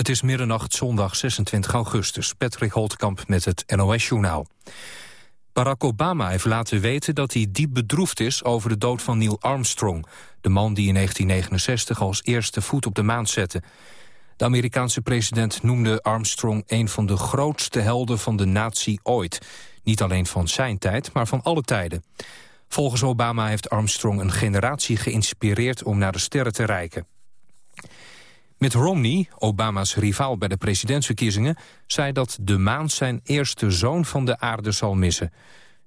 Het is middernacht zondag 26 augustus. Patrick Holtkamp met het NOS-journaal. Barack Obama heeft laten weten dat hij diep bedroefd is over de dood van Neil Armstrong, de man die in 1969 als eerste voet op de maan zette. De Amerikaanse president noemde Armstrong een van de grootste helden van de natie ooit. Niet alleen van zijn tijd, maar van alle tijden. Volgens Obama heeft Armstrong een generatie geïnspireerd om naar de sterren te reiken. Mitt Romney, Obama's rivaal bij de presidentsverkiezingen... zei dat de maan zijn eerste zoon van de aarde zal missen.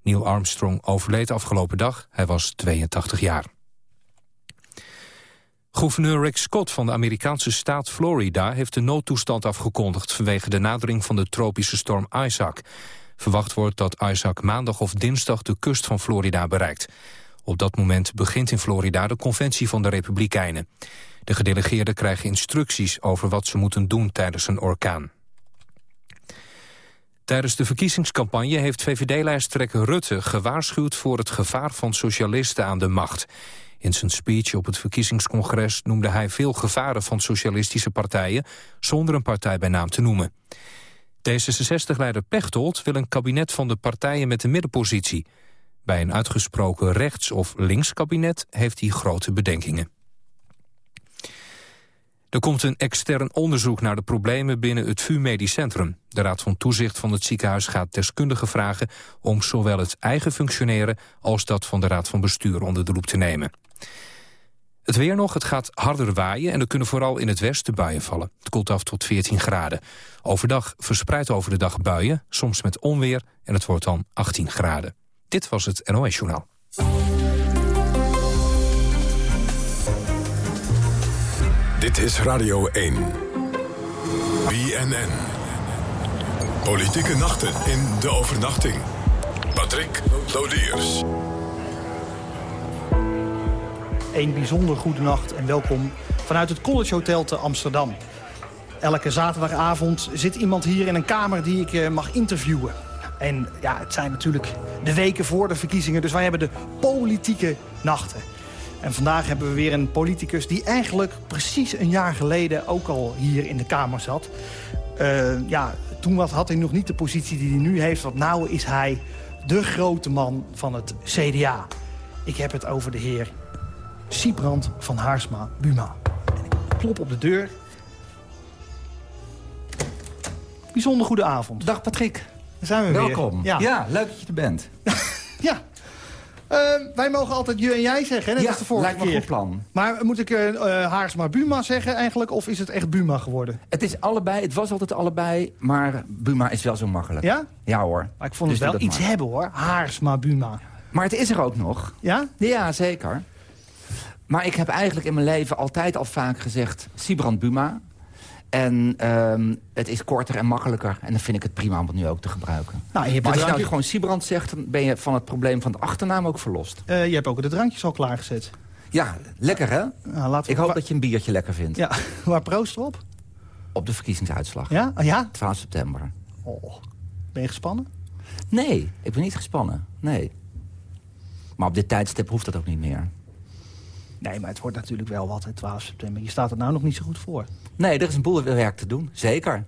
Neil Armstrong overleed afgelopen dag. Hij was 82 jaar. Gouverneur Rick Scott van de Amerikaanse staat Florida... heeft de noodtoestand afgekondigd... vanwege de nadering van de tropische storm Isaac. Verwacht wordt dat Isaac maandag of dinsdag de kust van Florida bereikt. Op dat moment begint in Florida de conventie van de Republikeinen. De gedelegeerden krijgen instructies over wat ze moeten doen tijdens een orkaan. Tijdens de verkiezingscampagne heeft VVD-lijsttrekker Rutte gewaarschuwd voor het gevaar van socialisten aan de macht. In zijn speech op het verkiezingscongres noemde hij veel gevaren van socialistische partijen zonder een partij bij naam te noemen. D66-leider Pechtold wil een kabinet van de partijen met de middenpositie. Bij een uitgesproken rechts- of links kabinet heeft hij grote bedenkingen. Er komt een extern onderzoek naar de problemen binnen het VU Medisch Centrum. De Raad van Toezicht van het ziekenhuis gaat deskundigen vragen... om zowel het eigen functioneren als dat van de Raad van Bestuur onder de loep te nemen. Het weer nog, het gaat harder waaien en er kunnen vooral in het westen buien vallen. Het koelt af tot 14 graden. Overdag verspreid over de dag buien, soms met onweer en het wordt dan 18 graden. Dit was het NOS Journaal. Dit is Radio 1. BNN. Politieke nachten in de overnachting. Patrick Lodiers. Een bijzonder goede nacht en welkom vanuit het College Hotel te Amsterdam. Elke zaterdagavond zit iemand hier in een kamer die ik eh, mag interviewen. En ja, het zijn natuurlijk de weken voor de verkiezingen, dus wij hebben de politieke nachten. En vandaag hebben we weer een politicus die eigenlijk precies een jaar geleden ook al hier in de Kamer zat. Uh, ja, toen wat had hij nog niet de positie die hij nu heeft, want nou is hij de grote man van het CDA. Ik heb het over de heer Siebrand van Haarsma Buma. En ik klop op de deur. Bijzonder goede avond. Dag Patrick. Daar zijn we Welkom. weer. Ja. ja, leuk dat je er bent. ja, uh, wij mogen altijd je en jij zeggen, net ja, als de vorige lijkt me keer. goed plan. Maar moet ik uh, Haarsma Buma zeggen eigenlijk, of is het echt Buma geworden? Het is allebei, het was altijd allebei, maar Buma is wel zo makkelijk. Ja? Ja hoor. Maar ik vond dus het wel iets maar. hebben hoor, Haarsma Buma. Maar het is er ook nog. Ja? Ja, zeker. Maar ik heb eigenlijk in mijn leven altijd al vaak gezegd... Sibrand Buma. En um, het is korter en makkelijker. En dan vind ik het prima om het nu ook te gebruiken. Nou, je maar als je nou gewoon Sibrand zegt... dan ben je van het probleem van de achternaam ook verlost. Uh, je hebt ook de drankjes al klaargezet. Ja, lekker hè? Nou, laten we... Ik hoop dat je een biertje lekker vindt. Ja, waar proost erop? Op de verkiezingsuitslag. Ja? Oh, ja? 12 september. Oh. Ben je gespannen? Nee, ik ben niet gespannen. Nee. Maar op dit tijdstip hoeft dat ook niet meer. Nee, maar het wordt natuurlijk wel wat, 12 september. Je staat er nou nog niet zo goed voor. Nee, er is een boel werk te doen, zeker.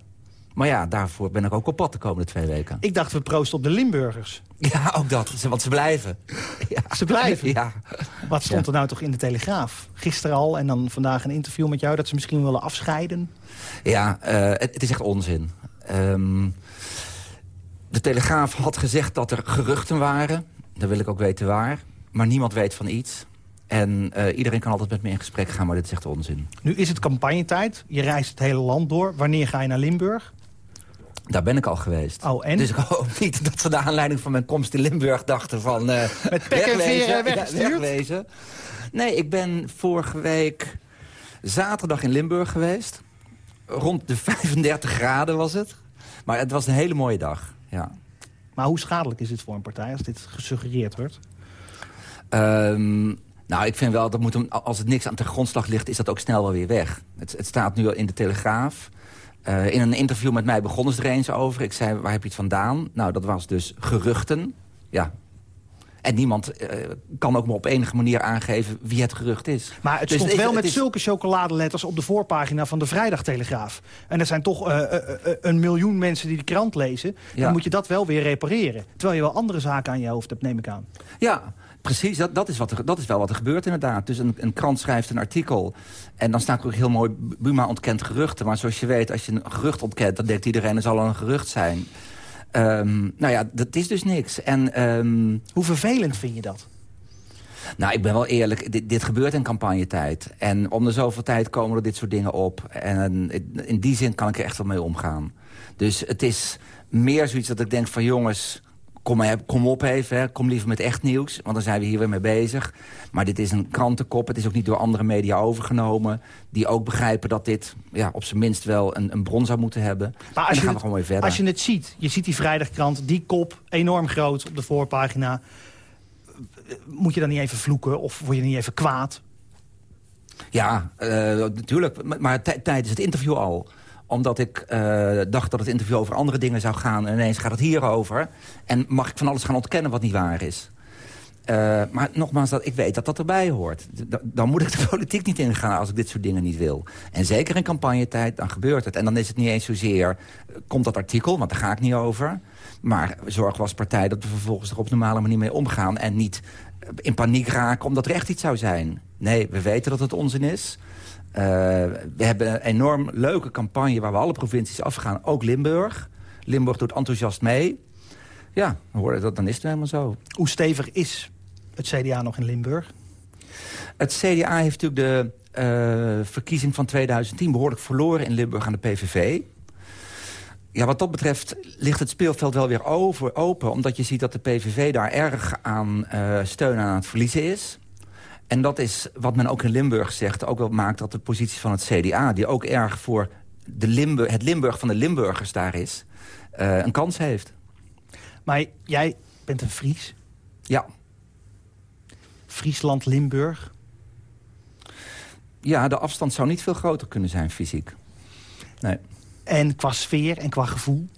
Maar ja, daarvoor ben ik ook op pad de komende twee weken. Ik dacht, we proosten op de Limburgers. Ja, ook dat, want ze blijven. Ja. Ze blijven? Ja. Wat stond ja. er nou toch in de Telegraaf? Gisteren al en dan vandaag een interview met jou... dat ze misschien willen afscheiden? Ja, uh, het, het, is echt onzin. Um, de Telegraaf had gezegd dat er geruchten waren. Dan wil ik ook weten waar. Maar niemand weet van iets. En uh, iedereen kan altijd met me in gesprek gaan, maar dit is echt onzin. Nu is het campagnetijd. Je reist het hele land door. Wanneer ga je naar Limburg? Daar ben ik al geweest. Oh, en? Dus ik hoop niet dat ze naar aanleiding van mijn komst in Limburg dachten van... Uh, met pek en veren? Ja, wegwezen. Nee, ik ben vorige week zaterdag in Limburg geweest. Rond de 35 graden was het. Maar het was een hele mooie dag, ja. Maar hoe schadelijk is dit voor een partij als dit gesuggereerd wordt? Um, nou, ik vind wel, dat moet hem, als het niks aan de grondslag ligt... is dat ook snel wel weer weg. Het, het staat nu al in de Telegraaf. Uh, in een interview met mij begonnen ze er eens over. Ik zei, waar heb je het vandaan? Nou, dat was dus geruchten. Ja. En niemand kan ook maar op enige manier aangeven wie het gerucht is. Maar het dus stond wel met zulke chocoladeletters op de voorpagina van de Vrijdagtelegraaf. En er zijn toch een miljoen mensen die de krant lezen. Dan moet je dat wel weer repareren. Terwijl je wel andere zaken aan je hoofd hebt, neem ik aan. Ja, Precies, dat, dat, is wat er, dat is wel wat er gebeurt inderdaad. Dus een, een krant schrijft een artikel en dan staat er ook heel mooi... Buma ontkent geruchten, maar zoals je weet, als je een gerucht ontkent... dan denkt iedereen, het zal een gerucht zijn. Um, nou ja, dat is dus niks. En, ehm, Hoe vervelend vind je dat? Nou, ik ben wel eerlijk, dit, dit, gebeurt in campagnetijd. En om de zoveel tijd komen er dit soort dingen op. En in die zin kan ik er echt wel mee omgaan. Dus het is meer zoiets dat ik denk van jongens kom, kom op even, hè. kom liever met echt nieuws. Want dan zijn we hier weer mee bezig. Maar dit is een krantenkop. Het is ook niet door andere media overgenomen. Die ook begrijpen dat dit ja, op zijn minst wel een, een bron zou moeten hebben. Maar als, je het, gewoon weer verder. als je het ziet, je ziet die vrijdagkrant, die kop, enorm groot op de voorpagina. Moet je dan niet even vloeken of word je niet even kwaad? Ja, uh, natuurlijk. Maar tijdens het interview al omdat ik uh, dacht dat het interview over andere dingen zou gaan. En ineens gaat het hierover. En mag ik van alles gaan ontkennen wat niet waar is. Uh, maar nogmaals, dat, ik weet dat dat erbij hoort. dan moet ik de politiek niet ingaan als ik dit soort dingen niet wil. En zeker in campagnetijd, dan gebeurt het. En dan is het niet eens zozeer, uh, komt dat artikel, want daar ga ik niet over. Maar zorg was partij dat we vervolgens er op normale manier mee omgaan... en niet in paniek raken omdat er echt iets zou zijn. Nee, we weten dat het onzin is. Uh, we hebben een enorm leuke campagne waar we alle provincies afgaan. Ook Limburg. Limburg doet enthousiast mee. Ja, dat, dan is het helemaal zo. Hoe stevig is het CDA nog in Limburg? Het CDA heeft natuurlijk de uh, verkiezing van 2010 behoorlijk verloren in Limburg aan de PVV. Ja, wat dat betreft ligt het speelveld wel weer over, open... omdat je ziet dat de PVV daar erg aan uh, steun aan het verliezen is. En dat is wat men ook in Limburg zegt... ook wel maakt dat de positie van het CDA... die ook erg voor de Limburg, het Limburg van de Limburgers daar is... Uh, een kans heeft. Maar jij bent een Fries? Ja. Friesland, Limburg? Ja, de afstand zou niet veel groter kunnen zijn fysiek. Nee. En qua sfeer en qua gevoel?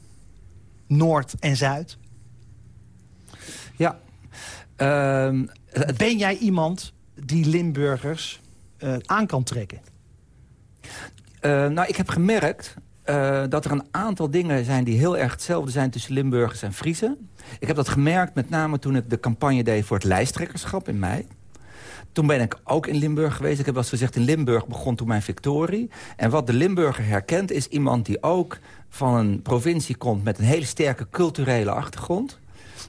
Noord en Zuid? Ja. Uh, ben jij iemand die Limburgers uh, aan kan trekken? Uh, nou, ik heb gemerkt uh, dat er een aantal dingen zijn die heel erg hetzelfde zijn tussen Limburgers en Friesen. Ik heb dat gemerkt met name toen ik de campagne deed voor het lijsttrekkerschap in mei. Toen ben ik ook in Limburg geweest. Ik heb eens gezegd, in Limburg begon toen mijn victorie. En wat de Limburger herkent is iemand die ook van een provincie komt... met een hele sterke culturele achtergrond.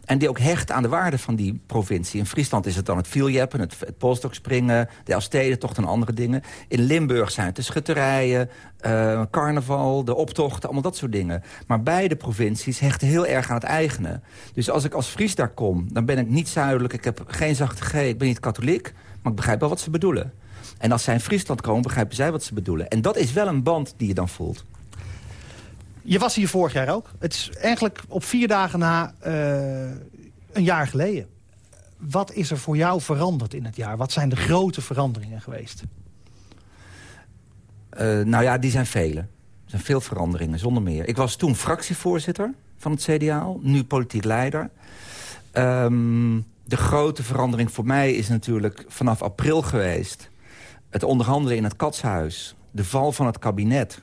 En die ook hecht aan de waarde van die provincie. In Friesland is het dan het vieljeppen, het, het polstokspringen... de Elfstedentocht en andere dingen. In Limburg zijn het de schutterijen, uh, carnaval, de optochten, allemaal dat soort dingen. Maar beide provincies hechten heel erg aan het eigene. Dus als ik als Fries daar kom, dan ben ik niet zuidelijk... ik heb geen zachte G, ik ben niet katholiek... maar ik begrijp wel wat ze bedoelen. En als zij in Friesland komen, begrijpen zij wat ze bedoelen. En dat is wel een band die je dan voelt. Je was hier vorig jaar ook. Het is eigenlijk op vier dagen na uh, een jaar geleden. Wat is er voor jou veranderd in het jaar? Wat zijn de grote veranderingen geweest? Uh, nou ja, die zijn vele. Er zijn veel veranderingen, zonder meer. Ik was toen fractievoorzitter van het CDA, nu politiek leider. Um, de grote verandering voor mij is natuurlijk vanaf april geweest... het onderhandelen in het katshuis, de val van het kabinet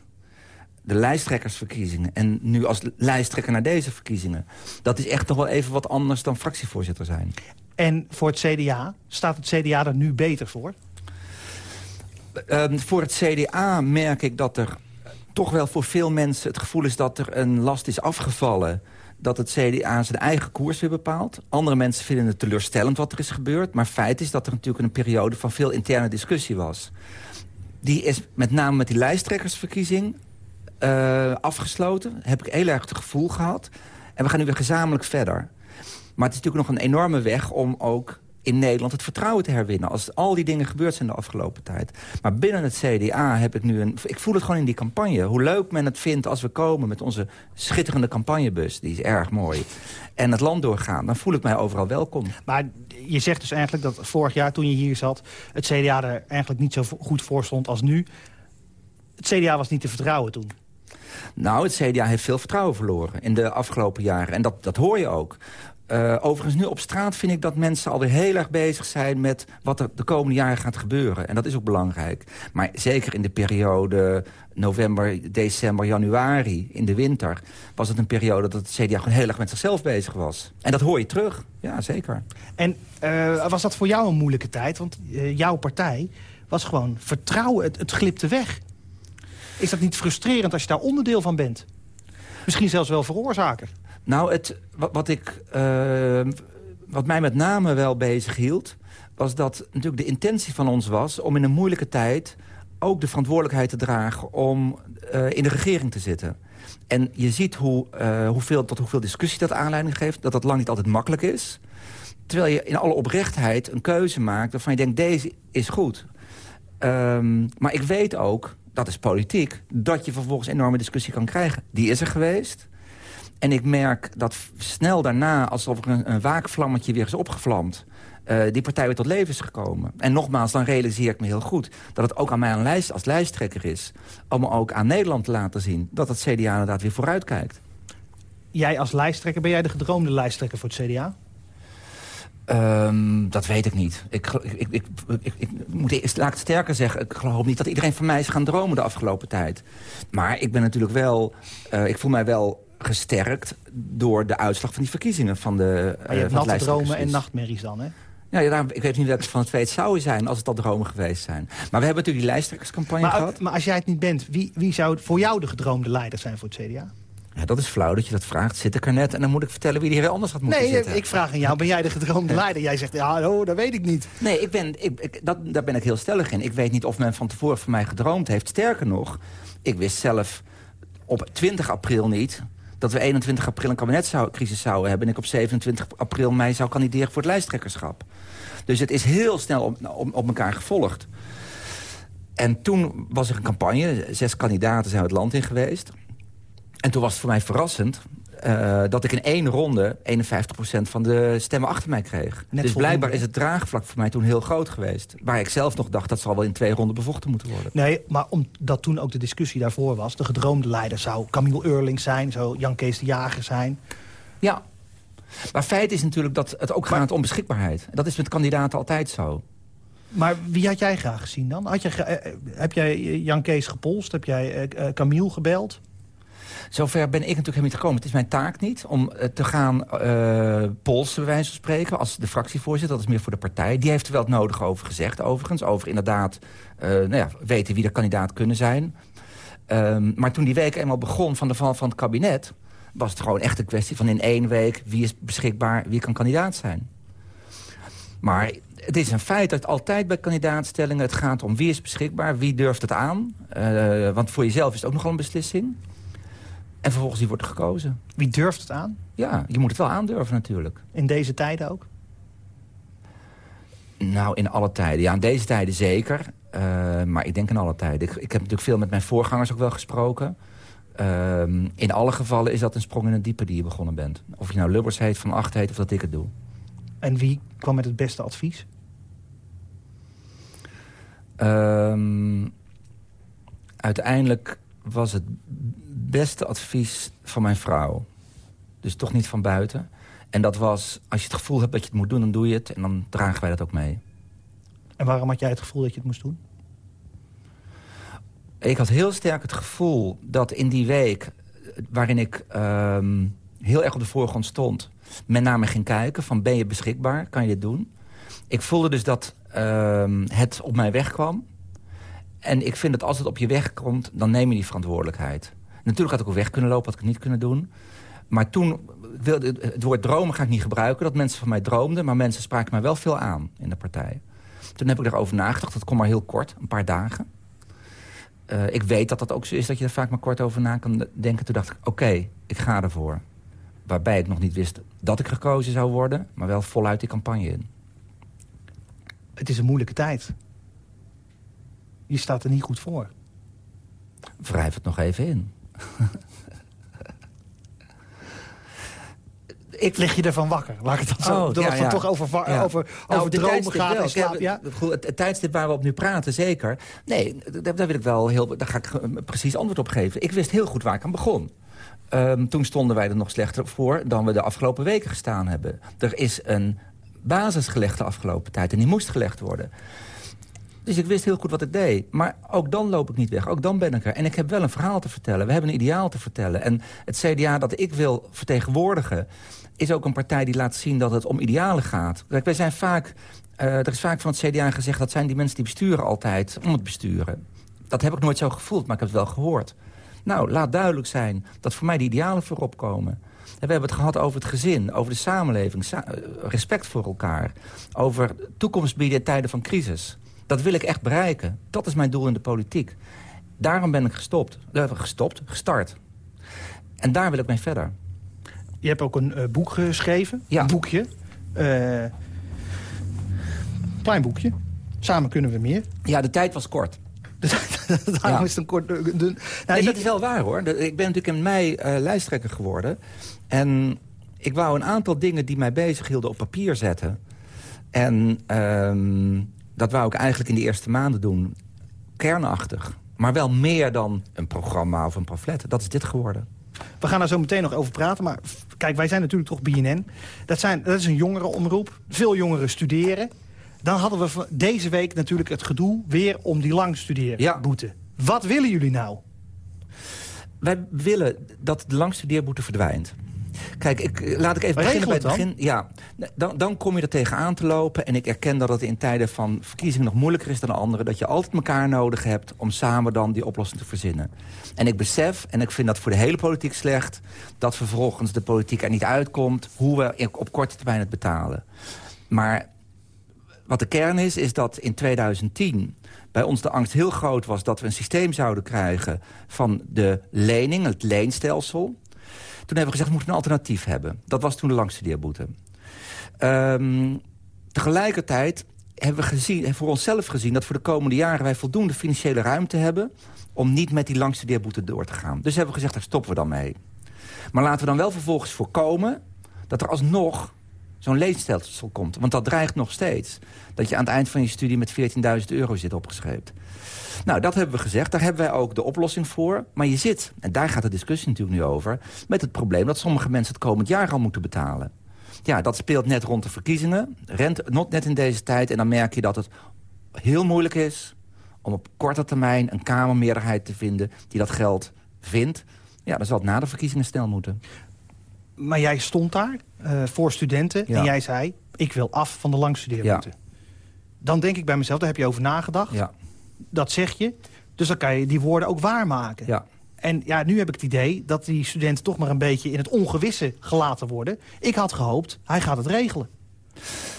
de lijsttrekkersverkiezingen... en nu als lijsttrekker naar deze verkiezingen... dat is echt toch wel even wat anders dan fractievoorzitter zijn. En voor het CDA? Staat het CDA er nu beter voor? Uh, voor het CDA merk ik dat er toch wel voor veel mensen het gevoel is... dat er een last is afgevallen dat het CDA zijn eigen koers weer bepaalt. Andere mensen vinden het teleurstellend wat er is gebeurd. Maar feit is dat er natuurlijk een periode van veel interne discussie was. Die is met name met die lijsttrekkersverkiezing uh, afgesloten. Heb ik heel erg het gevoel gehad. En we gaan nu weer gezamenlijk verder. Maar het is natuurlijk nog een enorme weg om ook in Nederland het vertrouwen te herwinnen. Als al die dingen gebeurd zijn de afgelopen tijd. Maar binnen het CDA heb ik nu een... Ik voel het gewoon in die campagne. Hoe leuk men het vindt als we komen met onze schitterende campagnebus. Die is erg mooi. En het land doorgaan. Dan voel ik mij overal welkom. Maar je zegt dus eigenlijk dat vorig jaar toen je hier zat... het CDA er eigenlijk niet zo goed voor stond als nu. Het CDA was niet te vertrouwen toen. Nou, het CDA heeft veel vertrouwen verloren in de afgelopen jaren. En dat, dat hoor je ook. Uh, overigens, nu op straat vind ik dat mensen alweer heel erg bezig zijn... met wat er de komende jaren gaat gebeuren. En dat is ook belangrijk. Maar zeker in de periode november, december, januari, in de winter... was het een periode dat het CDA gewoon heel erg met zichzelf bezig was. En dat hoor je terug, ja, zeker. En uh, was dat voor jou een moeilijke tijd? Want uh, jouw partij was gewoon vertrouwen, het, het glipte weg. Is dat niet frustrerend als je daar onderdeel van bent? Misschien zelfs wel veroorzaker. Nou, het, wat, ik, uh, wat mij met name wel bezig hield... was dat natuurlijk de intentie van ons was... om in een moeilijke tijd ook de verantwoordelijkheid te dragen... om uh, in de regering te zitten. En je ziet hoe, uh, hoeveel, tot hoeveel discussie dat aanleiding geeft... dat dat lang niet altijd makkelijk is. Terwijl je in alle oprechtheid een keuze maakt... waarvan je denkt, deze is goed. Um, maar ik weet ook, dat is politiek... dat je vervolgens enorme discussie kan krijgen. Die is er geweest. En ik merk dat snel daarna, alsof er een, waakvlammetje weer is opgevlamd... Uh, die partij weer tot leven is gekomen. En nogmaals, dan realiseer ik me heel goed... dat het ook aan mij lijst, als lijsttrekker is... om ook aan Nederland te laten zien dat het CDA inderdaad weer vooruitkijkt. Jij als lijsttrekker, ben jij de gedroomde lijsttrekker voor het CDA? Um, dat weet ik niet. Ik, ik, ik, ik, moet eerst, laat ik het sterker zeggen... ik geloof niet dat iedereen van mij is gaan dromen de afgelopen tijd. Maar ik ben natuurlijk wel... Uh, ik voel mij wel gesterkt door de uitslag van die verkiezingen. Van de, maar je hebt uh, natte dromen en nachtmerries dan, hè? Ja, ja daarom, ik weet niet van het twee het zou zijn als het al dromen geweest zijn. Maar we hebben natuurlijk die lijsttrekkerscampagne maar, gehad. Maar als jij het niet bent, wie, wie zou voor jou de gedroomde leider zijn voor het CDA? Ja, dat is flauw dat je dat vraagt. Zit ik er net en dan moet ik vertellen wie die hier anders had moeten nee, zitten. Nee, ik vraag aan jou, ben jij de gedroomde leider? Jij zegt, ja, oh, dat weet ik niet. Nee, ik ben, ik, ik, dat, daar ben ik heel stellig in. Ik weet niet of men van tevoren van mij gedroomd heeft. Sterker nog, ik wist zelf op 20 april niet dat we 21 april een kabinetscrisis zouden hebben... en ik op 27 april mei zou kandideren voor het lijsttrekkerschap. Dus het is heel snel op, op, op elkaar gevolgd. En toen was er een campagne. Zes kandidaten zijn het land in geweest. En toen was het voor mij verrassend... Uh, dat ik in één ronde 51% van de stemmen achter mij kreeg. Net dus blijkbaar is het draagvlak voor mij toen heel groot geweest. Waar ik zelf nog dacht, dat zal wel in twee ronden bevochten moeten worden. Nee, maar omdat toen ook de discussie daarvoor was... de gedroomde leider zou Camille Eurling zijn, zou Jan Kees de Jager zijn. Ja, maar feit is natuurlijk dat het ook gaat om beschikbaarheid. Dat is met kandidaten altijd zo. Maar wie had jij graag gezien dan? Had je, uh, heb jij Jan Kees gepolst? Heb jij uh, Camille gebeld? Zover ben ik natuurlijk helemaal niet gekomen. Het is mijn taak niet om te gaan uh, polsen, bij wijze van spreken... als de fractievoorzitter, dat is meer voor de partij. Die heeft er wel het nodige over gezegd, overigens. Over inderdaad uh, nou ja, weten wie de kandidaat kunnen zijn. Um, maar toen die week eenmaal begon van de val van het kabinet... was het gewoon echt een kwestie van in één week... wie is beschikbaar, wie kan kandidaat zijn. Maar het is een feit dat altijd bij kandidaatstellingen... het gaat om wie is beschikbaar, wie durft het aan. Want voor jezelf is het ook nogal een beslissing. En vervolgens die wordt gekozen. Wie durft het aan? Ja, je moet het wel aandurven natuurlijk. In deze tijden ook? Nou, in alle tijden. Ja, in deze tijden zeker. Uh, maar ik denk in alle tijden. Ik, ik, heb natuurlijk veel met mijn voorgangers ook wel gesproken. Uh, in alle gevallen is dat een sprong in het diepe die je begonnen bent. Of je nou Lubbers heet, Van Acht heet of dat ik het doe. En wie kwam met het beste advies? Um, uiteindelijk was het beste advies van mijn vrouw. Dus toch niet van buiten. En dat was, als je het gevoel hebt dat je het moet doen, dan doe je het. En dan dragen wij dat ook mee. En waarom had jij het gevoel dat je het moest doen? Ik had heel sterk het gevoel dat in die week... waarin ik um, heel erg op de voorgrond stond... men naar me ging kijken van ben je beschikbaar, kan je dit doen? Ik voelde dus dat um, het op mij weg kwam. En ik vind dat als het op je weg komt, dan neem je die verantwoordelijkheid. Natuurlijk had ik ook weg kunnen lopen, had ik niet kunnen doen. Maar toen, wilde, het woord dromen ga ik niet gebruiken... dat mensen van mij droomden, maar mensen spraken mij wel veel aan in de partij. Toen heb ik erover nagedacht, dat kon maar heel kort, een paar dagen. Uh, ik weet dat dat ook zo is, dat je er vaak maar kort over na kan denken. Toen dacht ik, oké, ik ga ervoor. Waarbij ik nog niet wist dat ik gekozen zou worden... maar wel voluit die campagne in. Het is een moeilijke tijd. Je staat er niet goed voor. Wrijf het nog even in. ik lig je ervan wakker. Laat ik het dan zo. Oh, ja, ja. toch over, ja. over, nou, over dromen gaat en slaap. Ja? Het, tijdstip waar we op nu praten, zeker. Nee, daar, daar, wil ik wel heel, daar ga ik precies antwoord op geven. Ik wist heel goed waar ik aan begon. Ehm, toen stonden wij er nog slechter voor dan we de afgelopen weken gestaan hebben. Er is een basis gelegd de afgelopen tijd en die moest gelegd worden. Dus ik wist heel goed wat ik deed. Maar ook dan loop ik niet weg. Ook dan ben ik er. En ik heb wel een verhaal te vertellen. We hebben een ideaal te vertellen. En het CDA dat ik wil vertegenwoordigen... is ook een partij die laat zien dat het om idealen gaat. Kijk, wij zijn vaak... Uh, er is vaak van het CDA gezegd... dat zijn die mensen die besturen altijd om het besturen. Dat heb ik nooit zo gevoeld, maar ik heb het wel gehoord. Nou, laat duidelijk zijn dat voor mij die idealen voorop komen. we hebben het gehad over het gezin, over de samenleving, eh, respect voor elkaar. Over toekomst bieden in tijden van crisis. Dat wil ik echt bereiken. Dat is mijn doel in de politiek. Daarom ben ik gestopt. Uh, gestopt, gestart. En daar wil ik mee verder. Je hebt ook een uh, boek geschreven. Ja. Een boekje. Uh, klein boekje. Samen kunnen we meer. Ja, de tijd was kort. Daarom is het een kort... Nou, nee, dat is wel waar, hoor. Ik ben natuurlijk in mei uh, lijsttrekker geworden. En ik wou een aantal dingen die mij bezighielden op papier zetten. En uh, dat wou ik eigenlijk in de eerste maanden doen. Kernachtig. Maar wel meer dan een programma of een pamflet. Dat is dit geworden. We gaan daar zo meteen nog over praten. Maar kijk, wij zijn natuurlijk toch BNN. Dat, zijn, dat is een jongerenomroep. Veel jongeren studeren. Dan hadden we deze week natuurlijk het gedoe weer om die langstudeerboete. Ja. Wat willen jullie nou? Wij willen dat de langstudeerboete verdwijnt. Kijk, ik, eh, laat ik even beginnen bij het begin. Ja, dan, dan kom je er tegenaan te lopen. En ik erken dat het in tijden van verkiezingen nog moeilijker is dan anderen. Dat je altijd elkaar nodig hebt om samen dan die oplossing te verzinnen. En ik besef, en ik vind dat voor de hele politiek slecht... dat vervolgens de politiek er niet uitkomt hoe we op korte termijn het betalen. Maar wat de kern is, is dat in 2010 bij ons de angst heel groot was... dat we een systeem zouden krijgen van de lening, het leenstelsel. Toen hebben we gezegd, we moeten een alternatief hebben. Dat was toen de langstudeerboete. Um, tegelijkertijd hebben we gezien, voor onszelf gezien... dat voor de komende jaren wij voldoende financiële ruimte hebben... om niet met die langstudeerboete door te gaan. Dus hebben we gezegd, daar stoppen we dan mee. Maar laten we dan wel vervolgens voorkomen... dat er alsnog zo'n leenstelsel komt. Want dat dreigt nog steeds. Dat je aan het eind van je studie met 14.000 euro zit opgeschreven. Nou, dat hebben we gezegd. Daar hebben wij ook de oplossing voor. Maar je zit, en daar gaat de discussie natuurlijk nu over... met het probleem dat sommige mensen het komend jaar al moeten betalen. Ja, dat speelt net rond de verkiezingen. Rent net in deze tijd. En dan merk je dat het heel moeilijk is... om op korte termijn een Kamermeerderheid te vinden... die dat geld vindt. Ja, dan zal het na de verkiezingen snel moeten. Maar jij stond daar uh, voor studenten en jij zei... ik wil af van de langstudeerboete. Ja. Dan denk ik bij mezelf, daar heb je over nagedacht. Ja. Dat zeg je. Dus dan kan je die woorden ook waarmaken. Ja. En ja, nu heb ik het idee dat die studenten toch maar een beetje in het ongewisse gelaten worden. Ik had gehoopt, hij gaat het regelen.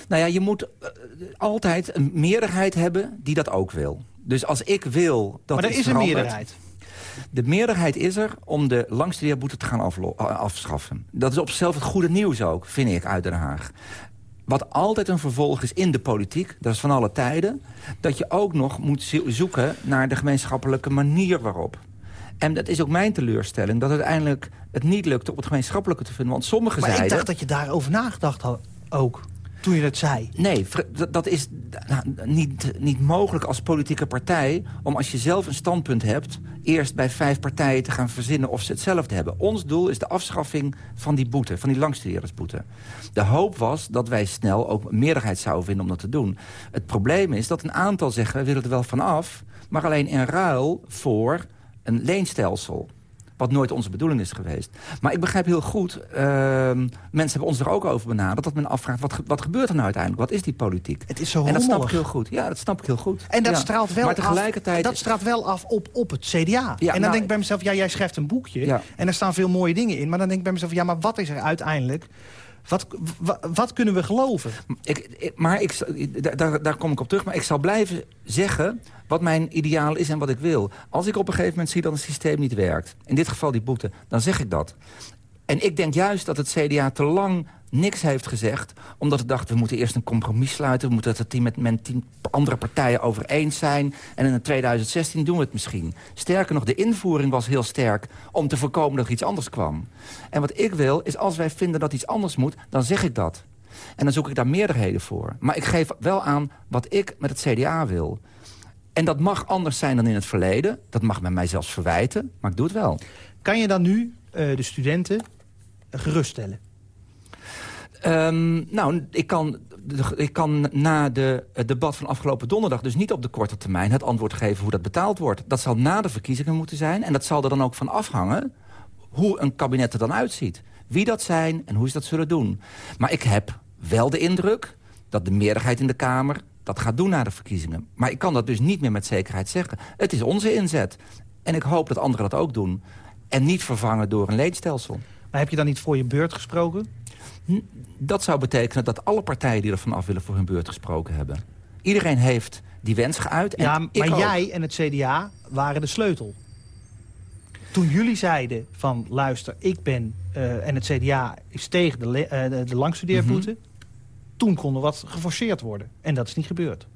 Nou ja, je moet uh, altijd een meerderheid hebben die dat ook wil. Dus als ik wil dat Maar er is een meerderheid. De meerderheid is er om de langstudeerboete te gaan afschaffen. Dat is op zichzelf het goede nieuws ook, vind ik, uit Den Haag. Wat altijd een vervolg is in de politiek, dat is van alle tijden... dat je ook nog moet zoeken naar de gemeenschappelijke manier waarop. En dat is ook mijn teleurstelling, dat uiteindelijk het niet lukt om het gemeenschappelijke te vinden. Want sommige maar zeiden... ik dacht dat je daarover nagedacht had ook toen je het zei. Nee, dat is nou, niet, niet mogelijk als politieke partij... om als je zelf een standpunt hebt... eerst bij vijf partijen te gaan verzinnen of ze hetzelfde hebben. Ons doel is de afschaffing van die boete, van die langstudeerdersboete. De hoop was dat wij snel ook meerderheid zouden vinden om dat te doen. Het probleem is dat een aantal zeggen, we willen er wel van af... maar alleen in ruil voor een leenstelsel. Wat nooit onze bedoeling is geweest. Maar ik begrijp heel goed, uh, mensen hebben ons er ook over benaderd... dat men afvraagt, wat, wat gebeurt er nou uiteindelijk? Wat is die politiek? Het is zo En dat snap ik heel goed. Ja, dat snap ik heel goed. En dat, straalt, wel maar tegelijkertijd... af, dat straalt wel af op, op het CDA. Ja, en dan nou, denk ik bij mezelf, ja, jij schrijft een boekje... en er staan veel mooie dingen in. Maar dan denk ik bij mezelf, ja, maar wat is er uiteindelijk... Wat, wat, kunnen we geloven? Ik, maar ik, daar, daar kom ik op terug. Maar ik zal blijven zeggen wat mijn ideaal is en wat ik wil. Als ik op een gegeven moment zie dat het systeem niet werkt... in dit geval die boete, dan zeg ik dat. En ik denk juist dat het CDA te lang niks heeft gezegd... omdat het dacht, we moeten eerst een compromis sluiten... we moeten het team met, met tien andere partijen over eens zijn... en in 2016 doen we het misschien. Sterker nog, de invoering was heel sterk... om te voorkomen dat er iets anders kwam. En wat ik wil, is als wij vinden dat iets anders moet... dan zeg ik dat. En dan zoek ik daar meerderheden voor. Maar ik geef wel aan wat ik met het CDA wil. En dat mag anders zijn dan in het verleden. Dat mag men mij zelfs verwijten, maar ik doe het wel. Kan je dan nu de studenten geruststellen? Um, nou, ik kan, ik kan na de, het debat van afgelopen donderdag... dus niet op de korte termijn het antwoord geven hoe dat betaald wordt. Dat zal na de verkiezingen moeten zijn. En dat zal er dan ook van afhangen hoe een kabinet er dan uitziet. Wie dat zijn en hoe ze dat zullen doen. Maar ik heb wel de indruk dat de meerderheid in de Kamer dat gaat doen na de verkiezingen. Maar ik kan dat dus niet meer met zekerheid zeggen. Het is onze inzet. En ik hoop dat anderen dat ook doen. En niet vervangen door een leenstelsel. Maar heb je dan niet voor je beurt gesproken? Dat zou betekenen dat alle partijen die er vanaf willen voor hun beurt gesproken hebben. Iedereen heeft die wens geuit. En ja, maar jij en het CDA waren de sleutel. Toen jullie zeiden van luister, ik ben uh, en het CDA is tegen de, uh, de langstudeerboete... Mhm. toen kon er wat geforceerd worden. En dat is niet gebeurd.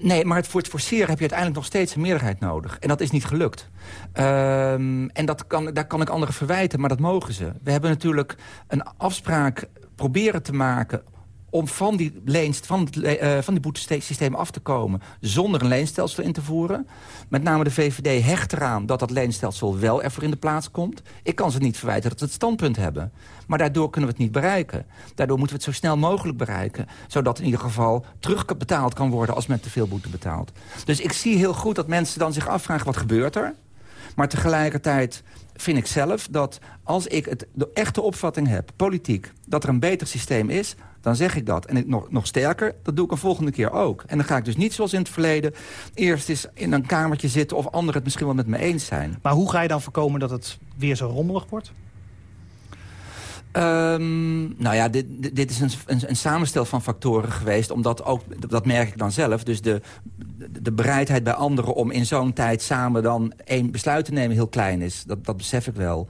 Nee, maar voor het forceren heb je uiteindelijk nog steeds een meerderheid nodig. En dat is niet gelukt. Um, en dat kan, daar kan ik anderen verwijten, maar dat mogen ze. We hebben natuurlijk een afspraak proberen te maken om van die, leenst, van het, uh, van die boetesysteem af te komen... zonder een leenstelsel in te voeren. Met name de VVD hecht eraan dat dat leenstelsel wel even in de plaats komt. Ik kan ze niet verwijten dat ze het standpunt hebben. Maar daardoor kunnen we het niet bereiken. Daardoor moeten we het zo snel mogelijk bereiken. Zodat in ieder geval terugbetaald kan worden als men te veel boete betaalt. Dus ik zie heel goed dat mensen dan zich afvragen wat gebeurt er. Maar tegelijkertijd vind ik zelf dat als ik het, de echte opvatting heb, politiek... dat er een beter systeem is, dan zeg ik dat. En ik, nog, nog sterker, dat doe ik een volgende keer ook. En dan ga ik dus niet zoals in het verleden... eerst eens in een kamertje zitten of anderen het misschien wel met me eens zijn. Maar hoe ga je dan voorkomen dat het weer zo rommelig wordt? Um, nou ja, dit, dit is een, een, een, samenstel van factoren geweest. Omdat ook, dat merk ik dan zelf, dus de, de bereidheid bij anderen... om in zo'n tijd samen dan één besluit te nemen heel klein is. Dat, dat besef ik wel.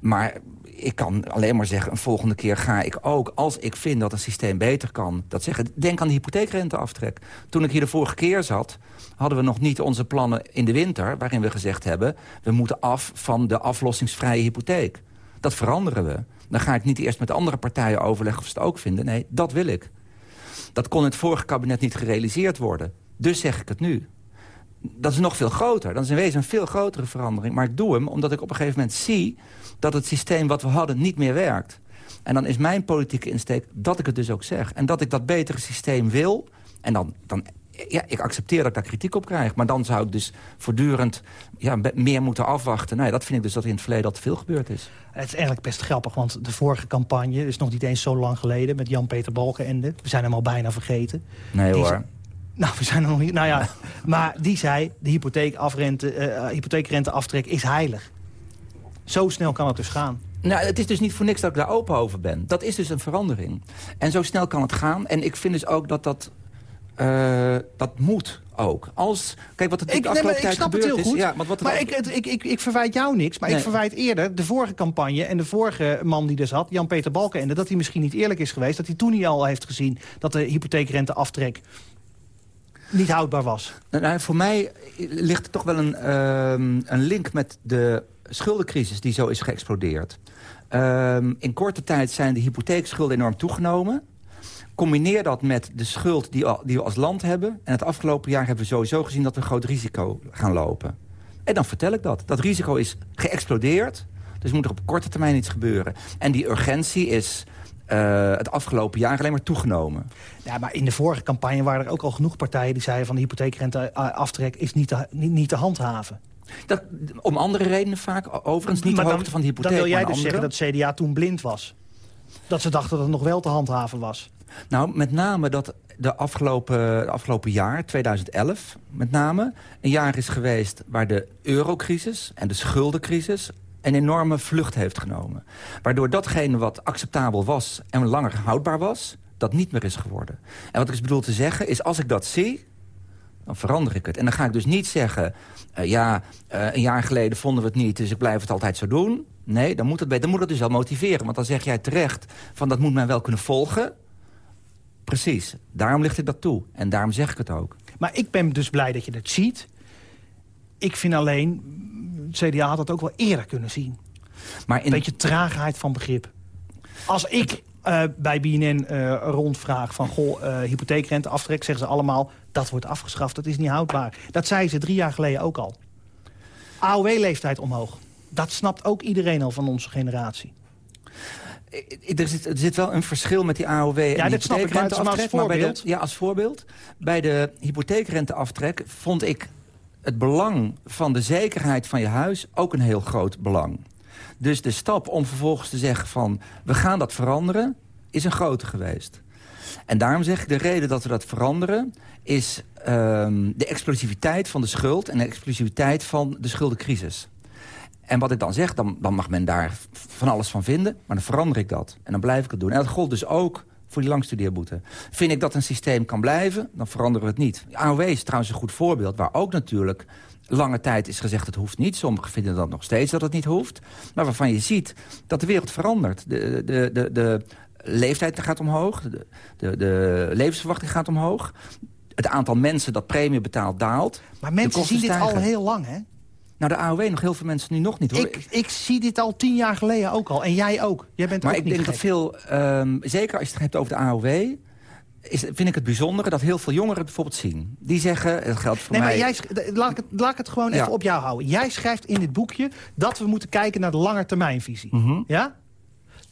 Maar ik kan alleen maar zeggen, een volgende keer ga ik ook... als ik vind dat een systeem beter kan, dat zeggen. Denk aan de hypotheekrenteaftrek. Toen ik hier de vorige keer zat, hadden we nog niet onze plannen in de winter... waarin we gezegd hebben, we moeten af van de aflossingsvrije hypotheek. Dat veranderen we. Dan ga ik niet eerst met andere partijen overleggen of ze het ook vinden. Nee, dat wil ik. Dat kon in het vorige kabinet niet gerealiseerd worden. Dus zeg ik het nu. Dat is nog veel groter. Dat is in wezen een veel grotere verandering. Maar ik doe hem omdat ik op een gegeven moment zie... dat het systeem wat we hadden niet meer werkt. En dan is mijn politieke insteek dat ik het dus ook zeg. En dat ik dat betere systeem wil. En dan, dan ja, ik accepteer dat ik daar kritiek op krijg. Maar dan zou ik dus voortdurend ja, meer moeten afwachten. Nou ja, dat vind ik dus dat in het verleden al te veel gebeurd is. Het is eigenlijk best grappig, want de vorige campagne... is nog niet eens zo lang geleden met Jan-Peter Balkenende. We zijn hem al bijna vergeten. Nee hoor. Nou, we zijn er nog niet. Nou ja, maar die zei: de hypotheekrente, uh, hypotheekrenteaftrek is heilig. Zo snel kan het dus gaan. Nou, het is dus niet voor niks dat ik daar open over ben. Dat is dus een verandering. En zo snel kan het gaan. En ik vind dus ook dat dat uh, dat moet ook. Als, kijk, wat het ik, afgelopen nee, tijd ik snap het heel goed. ja, maar wat maar ik, ik, ik, ik verwijt jou niks. Maar ik verwijt eerder de vorige campagne en de vorige man die er zat... Jan-Peter Balkenende, dat hij misschien niet eerlijk is geweest... dat hij toen niet al heeft gezien dat de hypotheekrenteaftrek niet houdbaar was. Nou, nou voor mij ligt er toch wel een, uh, een link met de schuldencrisis die zo is geëxplodeerd. Uh, in korte tijd zijn de hypotheekschulden enorm toegenomen. Combineer dat met de schuld die, we als land hebben. En het afgelopen jaar hebben we sowieso gezien dat we een groot risico gaan lopen. En dan vertel ik dat. Dat risico is geëxplodeerd. Dus moet er op korte termijn iets gebeuren. En die urgentie is uh, het afgelopen jaar alleen maar toegenomen. Ja, maar in de vorige campagne waren er ook al genoeg partijen... die zeiden van de hypotheekrenteaftrek is niet te, niet, niet te handhaven. Dat, om andere redenen vaak, overigens niet maar de hoogte van de hypotheek. Dan wil jij dus zeggen dat CDA toen blind was. Dat ze dachten dat het nog wel te handhaven was. Nou, met name dat de afgelopen, afgelopen jaar, 2011 met name... een jaar is geweest waar de eurocrisis en de schuldencrisis een enorme vlucht heeft genomen. Waardoor datgene wat acceptabel was en langer houdbaar was... dat niet meer is geworden. En wat ik dus bedoel te zeggen is, als ik dat zie dan verander ik het. En dan ga ik dus niet zeggen... Uh, ja, uh, een jaar geleden vonden we het niet, dus ik blijf het altijd zo doen. Nee, dan moet het, dan moet het dus wel motiveren. Want dan zeg jij terecht van dat moet men wel kunnen volgen. Precies, daarom ligt ik dat toe. En daarom zeg ik het ook. Maar ik ben dus blij dat je dat ziet. Ik vind alleen, het CDA had dat ook wel eerder kunnen zien. Maar in... Een beetje traagheid van begrip. Als ik uh, bij BNN uh, eh, rondvraag van goh, uh, hypotheekrenteaftrek... zeggen ze allemaal, dat wordt afgeschaft, dat is niet houdbaar. Dat zei ze drie jaar geleden ook al. AOW-leeftijd omhoog. Dat snapt ook iedereen al van onze generatie. Er zit, er zit wel een verschil met die AOW en ja. Maar, bij de, ja, als voorbeeld. Bij de hypotheekrenteaftrek vond ik het belang van de zekerheid van je huis ook een heel groot belang. Dus de stap om vervolgens te zeggen van... we gaan dat veranderen, is een grote geweest. En daarom zeg ik, de reden dat we dat veranderen... is um, de explosiviteit van de schuld en de explosiviteit van de schuldencrisis. En wat ik dan zeg, dan, dan mag men daar van alles van vinden. Maar dan verander ik dat. En dan blijf ik het doen. En dat gold dus ook voor die langstudeerboete. Vind ik dat een systeem kan blijven, dan veranderen we het niet. AOW is trouwens een goed voorbeeld, waar ook natuurlijk lange tijd is gezegd het hoeft niet. Sommigen vinden dat nog steeds dat het niet hoeft. Maar waarvan je ziet dat de wereld verandert. De, de, de, de leeftijd gaat omhoog, de, de, de levensverwachting gaat omhoog. Het aantal mensen dat premie betaalt daalt. Maar mensen zien dit al heel lang, hè? Nou, de AOW nog heel veel mensen nu nog niet, hoor. Ik, ik zie dit al tien jaar geleden ook al. En jij ook. Jij bent maar ook ik denk dat veel, um, zeker als je het hebt over de AOW... Is, vind ik het bijzondere dat heel veel jongeren bijvoorbeeld zien. Die zeggen, het geldt voor nee, mij... Maar jij, laat, ik het, laat ik het gewoon even op jou houden. Jij schrijft in dit boekje dat we moeten kijken naar de langetermijnvisie. Mm Ja?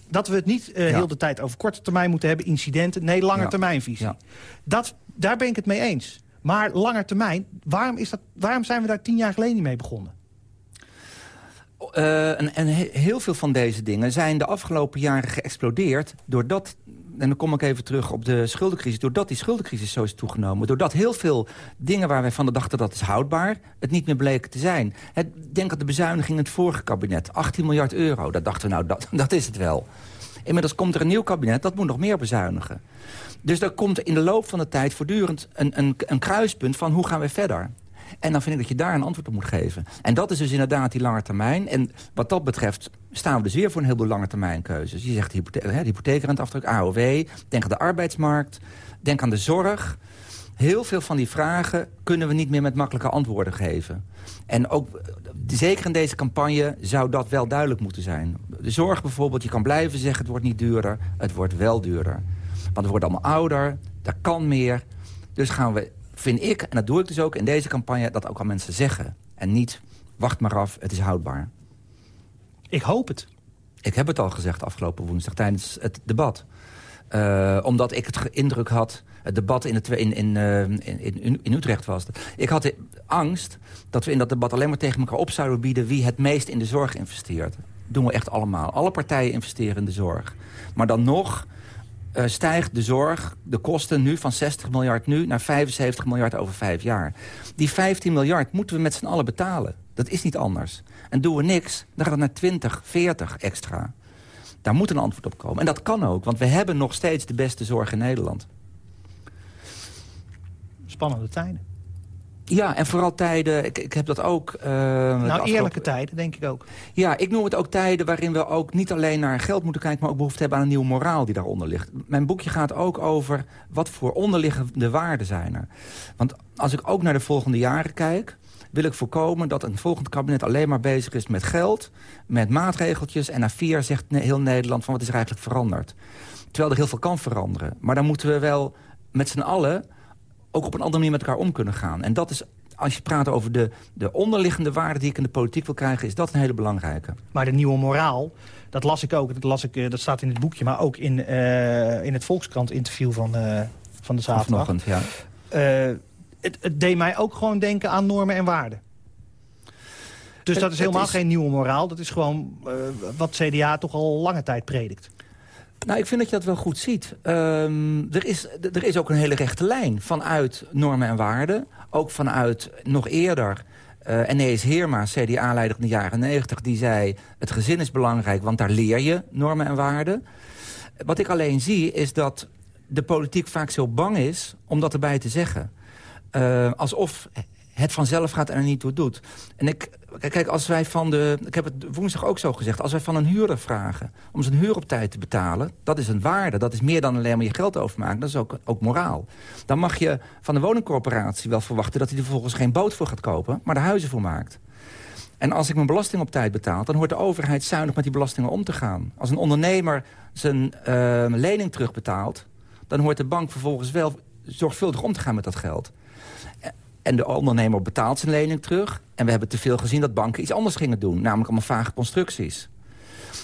Dat we het niet uh, heel de tijd over korte termijn moeten hebben, incidenten. Nee, langetermijnvisie. Ja. Dat, daar ben ik het mee eens. Maar langer termijn, waarom, is dat, waarom zijn we daar tien jaar geleden niet mee begonnen? Uh, en, en, heel veel van deze dingen zijn de afgelopen jaren geëxplodeerd... doordat, en dan kom ik even terug op de schuldencrisis... doordat die schuldencrisis zo is toegenomen. Doordat heel veel dingen waar wij van dachten dat is houdbaar... het niet meer bleken te zijn. Het, denk aan de bezuiniging in het vorige kabinet. 18 miljard euro, dat dachten we nou, dat, dat is het wel. Inmiddels komt er een nieuw kabinet, dat moet nog meer bezuinigen. Dus er komt in de loop van de tijd voortdurend een, een, een kruispunt van hoe gaan we verder. En dan vind ik dat je daar een antwoord op moet geven. En dat is dus inderdaad die lange termijn. En wat dat betreft staan we dus weer voor een heleboel lange termijn keuzes. Je zegt hypothe hè, hypotheekrenteaftrek, AOW, denk aan de arbeidsmarkt, denk aan de zorg. Heel veel van die vragen kunnen we niet meer met makkelijke antwoorden geven. En ook, zeker in deze campagne, zou dat wel duidelijk moeten zijn. De zorg bijvoorbeeld, je kan blijven zeggen het wordt niet duurder. Het wordt wel duurder. Want we worden allemaal ouder, daar kan meer. Dus gaan we, vind ik, en dat doe ik dus ook in deze campagne... dat ook al mensen zeggen. En niet, wacht maar af, het is houdbaar. Ik hoop het. Ik heb het al gezegd afgelopen woensdag tijdens het debat. Uh, omdat ik het indruk had, het debat in, het, in, in, uh, in, in, Utrecht was. Ik had de angst dat we in dat debat alleen maar tegen elkaar op zouden bieden... wie het meest in de zorg investeert. Dat doen we echt allemaal. Alle partijen investeren in de zorg. Maar dan nog uh, stijgt de zorg, de kosten nu van 60 miljard nu... naar 75 miljard over vijf jaar. Die 15 miljard moeten we met z'n allen betalen. Dat is niet anders. En doen we niks, dan gaat het naar 20, 40 extra. Daar moet een antwoord op komen. En dat kan ook, want we hebben nog steeds de beste zorg in Nederland. Spannende tijden. Ja, en vooral tijden, ik, ik heb dat ook... Uh, nou, eerlijke tijden, denk ik ook. Ja, ik noem het ook tijden waarin we ook niet alleen naar geld moeten kijken... maar ook behoefte hebben aan een nieuwe moraal die daaronder ligt. Mijn boekje gaat ook over wat voor onderliggende waarden zijn er. Want als ik ook naar de volgende jaren kijk wil ik voorkomen dat een volgend kabinet alleen maar bezig is met geld... met maatregeltjes en na vier zegt heel Nederland van wat is er eigenlijk veranderd. Terwijl er heel veel kan veranderen. Maar dan moeten we wel met z'n allen ook op een andere manier met elkaar om kunnen gaan. En dat is als je praat over de, de onderliggende waarden die ik in de politiek wil krijgen... is dat een hele belangrijke. Maar de nieuwe moraal, dat las ik ook. Dat, las ik, eh, dat staat in het boekje, maar ook in, uh, in het Volkskrant-interview van, uh, van de zaterdag. Vanochtend, ja. Uh, het, het, deed mij ook gewoon denken aan normen en waarden. Dus dat is helemaal geen nieuwe moraal. Dat is gewoon wat CDA toch al lange tijd predikt. Nou, ik vind dat je dat wel goed ziet. Um, er, is, er is ook een hele rechte lijn vanuit normen en waarden. Ook vanuit nog eerder... Uh, Enees Heerma, CDA-leider in de jaren 90, die zei... het gezin is belangrijk, want daar leer je normen en waarden. Wat ik alleen zie, is dat de politiek vaak zo bang is om dat erbij te zeggen. Uh, alsof het vanzelf gaat en er niet toe doet. En ik, kijk, als wij van de... Ik heb het woensdag ook zo gezegd. Als wij van een huurder vragen om zijn huur op tijd te betalen... dat is een waarde. Dat is meer dan alleen maar je geld overmaken. Dat is ook, ook moraal. Dan mag je van de woningcorporatie wel verwachten... dat hij er vervolgens geen boot voor gaat kopen, maar de huizen voor maakt. En als ik mijn belasting op tijd betaal... dan hoort de overheid zuinig met die belastingen om te gaan. Als een ondernemer zijn uh, lening terugbetaalt... dan hoort de bank vervolgens wel zorgvuldig om te gaan met dat geld. En de ondernemer betaalt zijn lening terug. En we hebben te veel gezien dat banken iets anders gingen doen. Namelijk allemaal vage constructies.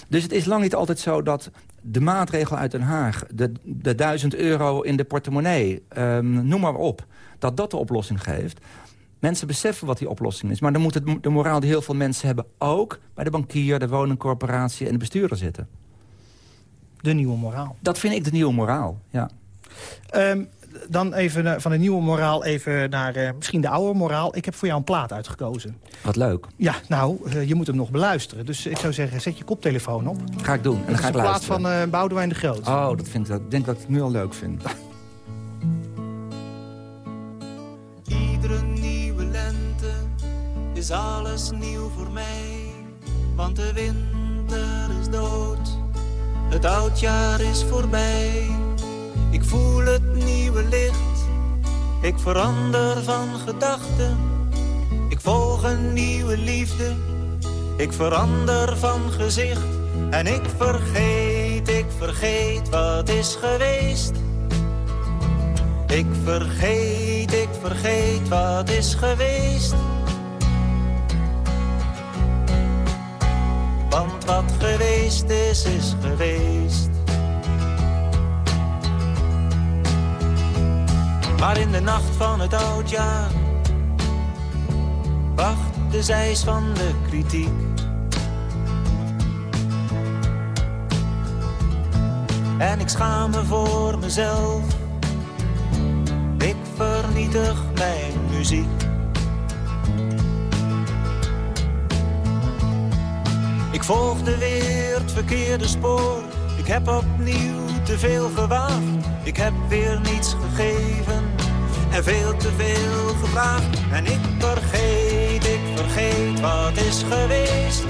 Dus het is lang niet altijd zo dat de maatregel uit Den Haag... de, de 1000 euro in de portemonnee, um, noem maar op... dat dat de oplossing geeft. Mensen beseffen wat die oplossing is. Maar dan moet het, de moraal die heel veel mensen hebben... ook bij de bankier, de woningcorporatie en de bestuurder zitten. De nieuwe moraal. Dat vind ik de nieuwe moraal, ja. Um, dan even van de nieuwe moraal even naar uh, misschien de oude moraal. Ik heb voor jou een plaat uitgekozen. Wat leuk. Ja, nou, uh, je moet hem nog beluisteren. Dus ik zou zeggen, zet je koptelefoon op. Ga ik doen. En dan ga ik luisteren. een plaat van uh, Boudewijn de Groot. Oh, dat vind ik, dat, denk dat ik het nu al leuk vind. Iedere nieuwe lente is alles nieuw voor mij. Want de winter is dood. Het oudjaar is voorbij. Ik voel het nieuwe licht. Ik verander van gedachten. Ik volg een nieuwe liefde. Ik verander van gezicht. En ik vergeet, ik vergeet wat is geweest. Ik vergeet, ik vergeet wat is geweest. Want wat geweest is, is geweest. Maar in de nacht van het oudjaar wacht de zijs van de kritiek. En ik schaam me voor mezelf. Ik vernietig mijn muziek. Ik volgde weer het verkeerde spoor. Ik heb opnieuw te veel gewaagd. Ik heb weer niets gegeven en veel te veel gevraagd. En ik vergeet, ik vergeet wat is geweest.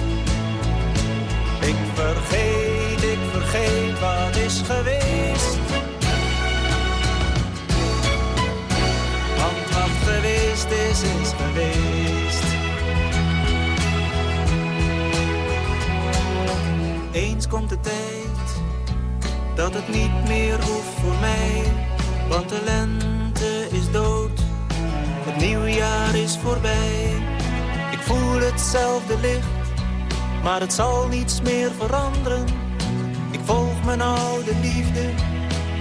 Ik vergeet, ik vergeet wat is geweest. Want wat geweest is, is geweest. Eens komt de tijd dat het niet meer hoeft voor mij, want de dood, het nieuwjaar is voorbij. Ik voel hetzelfde licht, maar het zal niets meer veranderen. Ik volg mijn oude liefde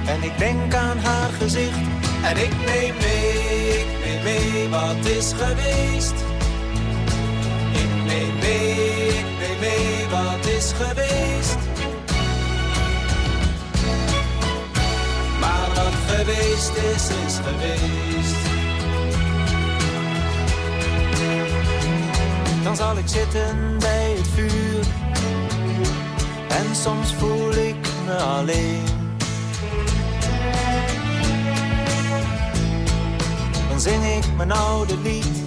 en ik denk aan haar gezicht. En ik neem mee, ik neem mee wat is geweest. Ik neem mee, ik neem mee wat is geweest. Geweest is, is geweest. Dan zal ik zitten bij het vuur. En soms voel ik me alleen. Dan zing ik mijn oude lied.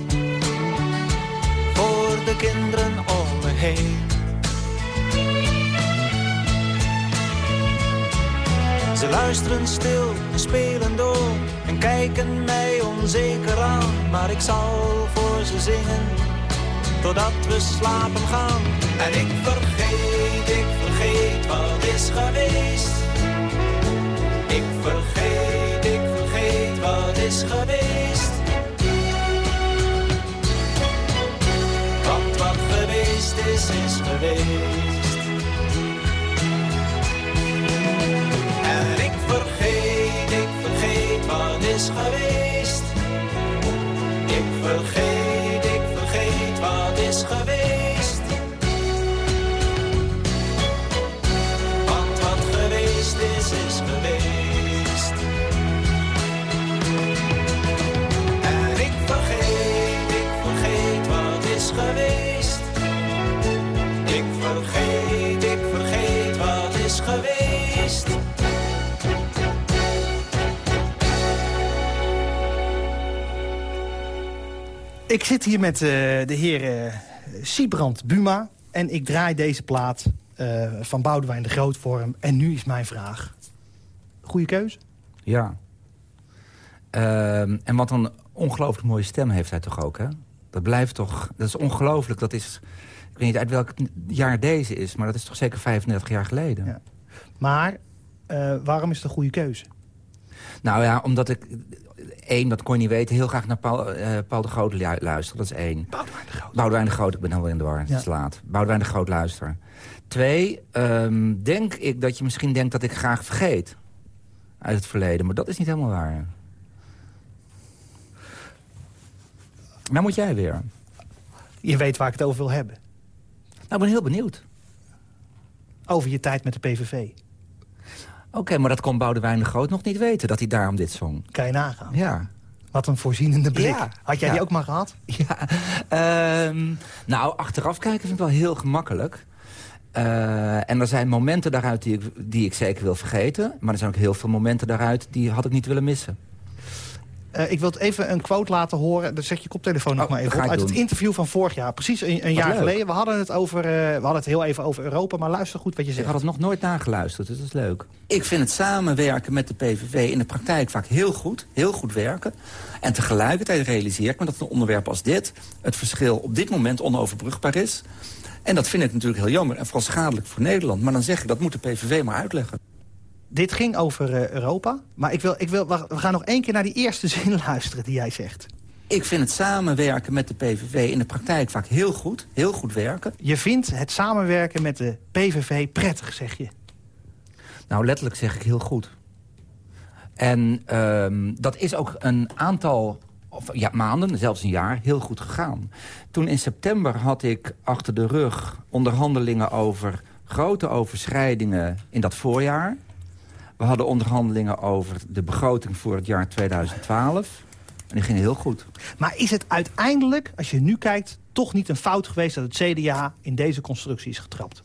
Voor de kinderen om me heen. Ze luisteren stil en spelen door en kijken mij onzeker aan. Maar ik zal voor ze zingen totdat we slapen gaan. En ik vergeet, ik vergeet wat is geweest. Ik vergeet, ik vergeet wat is geweest. Want wat geweest is, is geweest. Vergeet wat zit hier met uh, de heer uh, Siebrand Buma. En ik draai deze plaat uh, van Boudewijn de Groot voor hem. En nu is mijn vraag. Goeie keuze? Ja. Ehm, en wat een ongelooflijk mooie stem heeft hij toch ook, hè? Dat blijft toch... Dat is ongelooflijk. Dat is... Ik weet niet uit welk jaar deze is, maar dat is toch zeker 35 jaar geleden. Ja. Maar waarom is het een goede keuze? Nou ja, omdat ik één, dat kon je niet weten, heel graag naar Paul, uh, Paul de Groot luisteren. Dat is één. Boudewijn de Groot. Boudewijn de Groot, ik ben helemaal in de war. Het is laat. Boudewijn de Groot luisteren. Twee, um, denk ik dat je misschien denkt dat ik graag vergeet. Uit het verleden, maar dat is niet helemaal waar. Nou moet jij weer. Je weet waar ik het over wil hebben. Nou, ik ben heel benieuwd. Over je tijd met de PVV. Oké, maar dat kon Boudewijn de Groot nog niet weten, dat hij daarom dit zong. Kan je nagaan. Ja. Wat een voorzienende blik. Had jij die ook maar gehad? Ja. Um, nou, achteraf kijken vind ik wel heel gemakkelijk. Uh, en er zijn momenten daaruit die ik, die ik zeker wil vergeten. Maar er zijn ook heel veel momenten daaruit die had ik niet willen missen. Uh, ik wil even een quote laten horen. Dan zet je koptelefoon nog oh, maar even op. Uit het interview van vorig jaar. Precies een, een jaar leuk. geleden. We hadden, het over, uh, we hadden het heel even over Europa. Maar luister goed wat je zegt. Ik had het nog nooit nageluisterd. Dus dat is leuk. Ik vind het samenwerken met de PVV in de praktijk vaak heel goed. Heel goed werken. En tegelijkertijd realiseer ik me dat een onderwerp als dit... het verschil op dit moment onoverbrugbaar is. En dat vind ik natuurlijk heel jammer en vooral schadelijk voor Nederland. Maar dan zeg ik, dat moet de PVV maar uitleggen. Dit ging over uh, Europa, maar ik wil, ik wil, we gaan nog één keer naar die eerste zin luisteren die jij zegt. Ik vind het samenwerken met de PVV in de praktijk vaak heel goed. Heel goed werken. Je vindt het samenwerken met de PVV prettig, zeg je? Nou, letterlijk zeg ik heel goed. En uh, dat is ook een aantal of, ja, maanden, zelfs een jaar, heel goed gegaan. Toen in september had ik achter de rug onderhandelingen over grote overschrijdingen in dat voorjaar. We hadden onderhandelingen over de begroting voor het jaar 2012. En die gingen heel goed. Maar is het uiteindelijk, als je nu kijkt... toch niet een fout geweest dat het CDA in deze constructie is getrapt?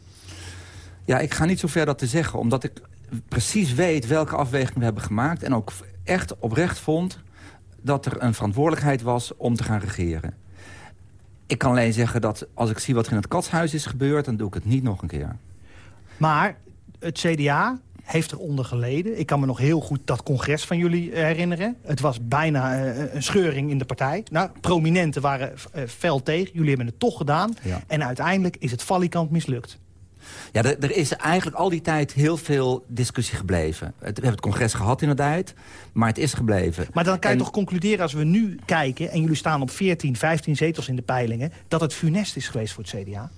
Ja, ik ga niet zo ver dat te zeggen. Omdat ik precies weet welke afwegingen we hebben gemaakt... en ook echt oprecht vond dat er een verantwoordelijkheid was om te gaan regeren. Ik kan alleen zeggen dat als ik zie wat er in het katshuis is gebeurd... dan doe ik het niet nog een keer. Maar het CDA heeft eronder geleden. Ik kan me nog heel goed dat congres van jullie eh, herinneren. Het was bijna uh, een scheuring in de partij. Nou, prominenten waren fel tegen. Jullie hebben het toch gedaan. Ja. En uiteindelijk is het valikant mislukt. Ja, er, er, is eigenlijk al die tijd heel veel discussie gebleven. we hebben het congres gehad inderdaad, maar het is gebleven. Maar dan kan je toch concluderen als we nu kijken... en jullie staan op 14, 15 zetels in de peilingen... dat het funest is geweest voor het CDA?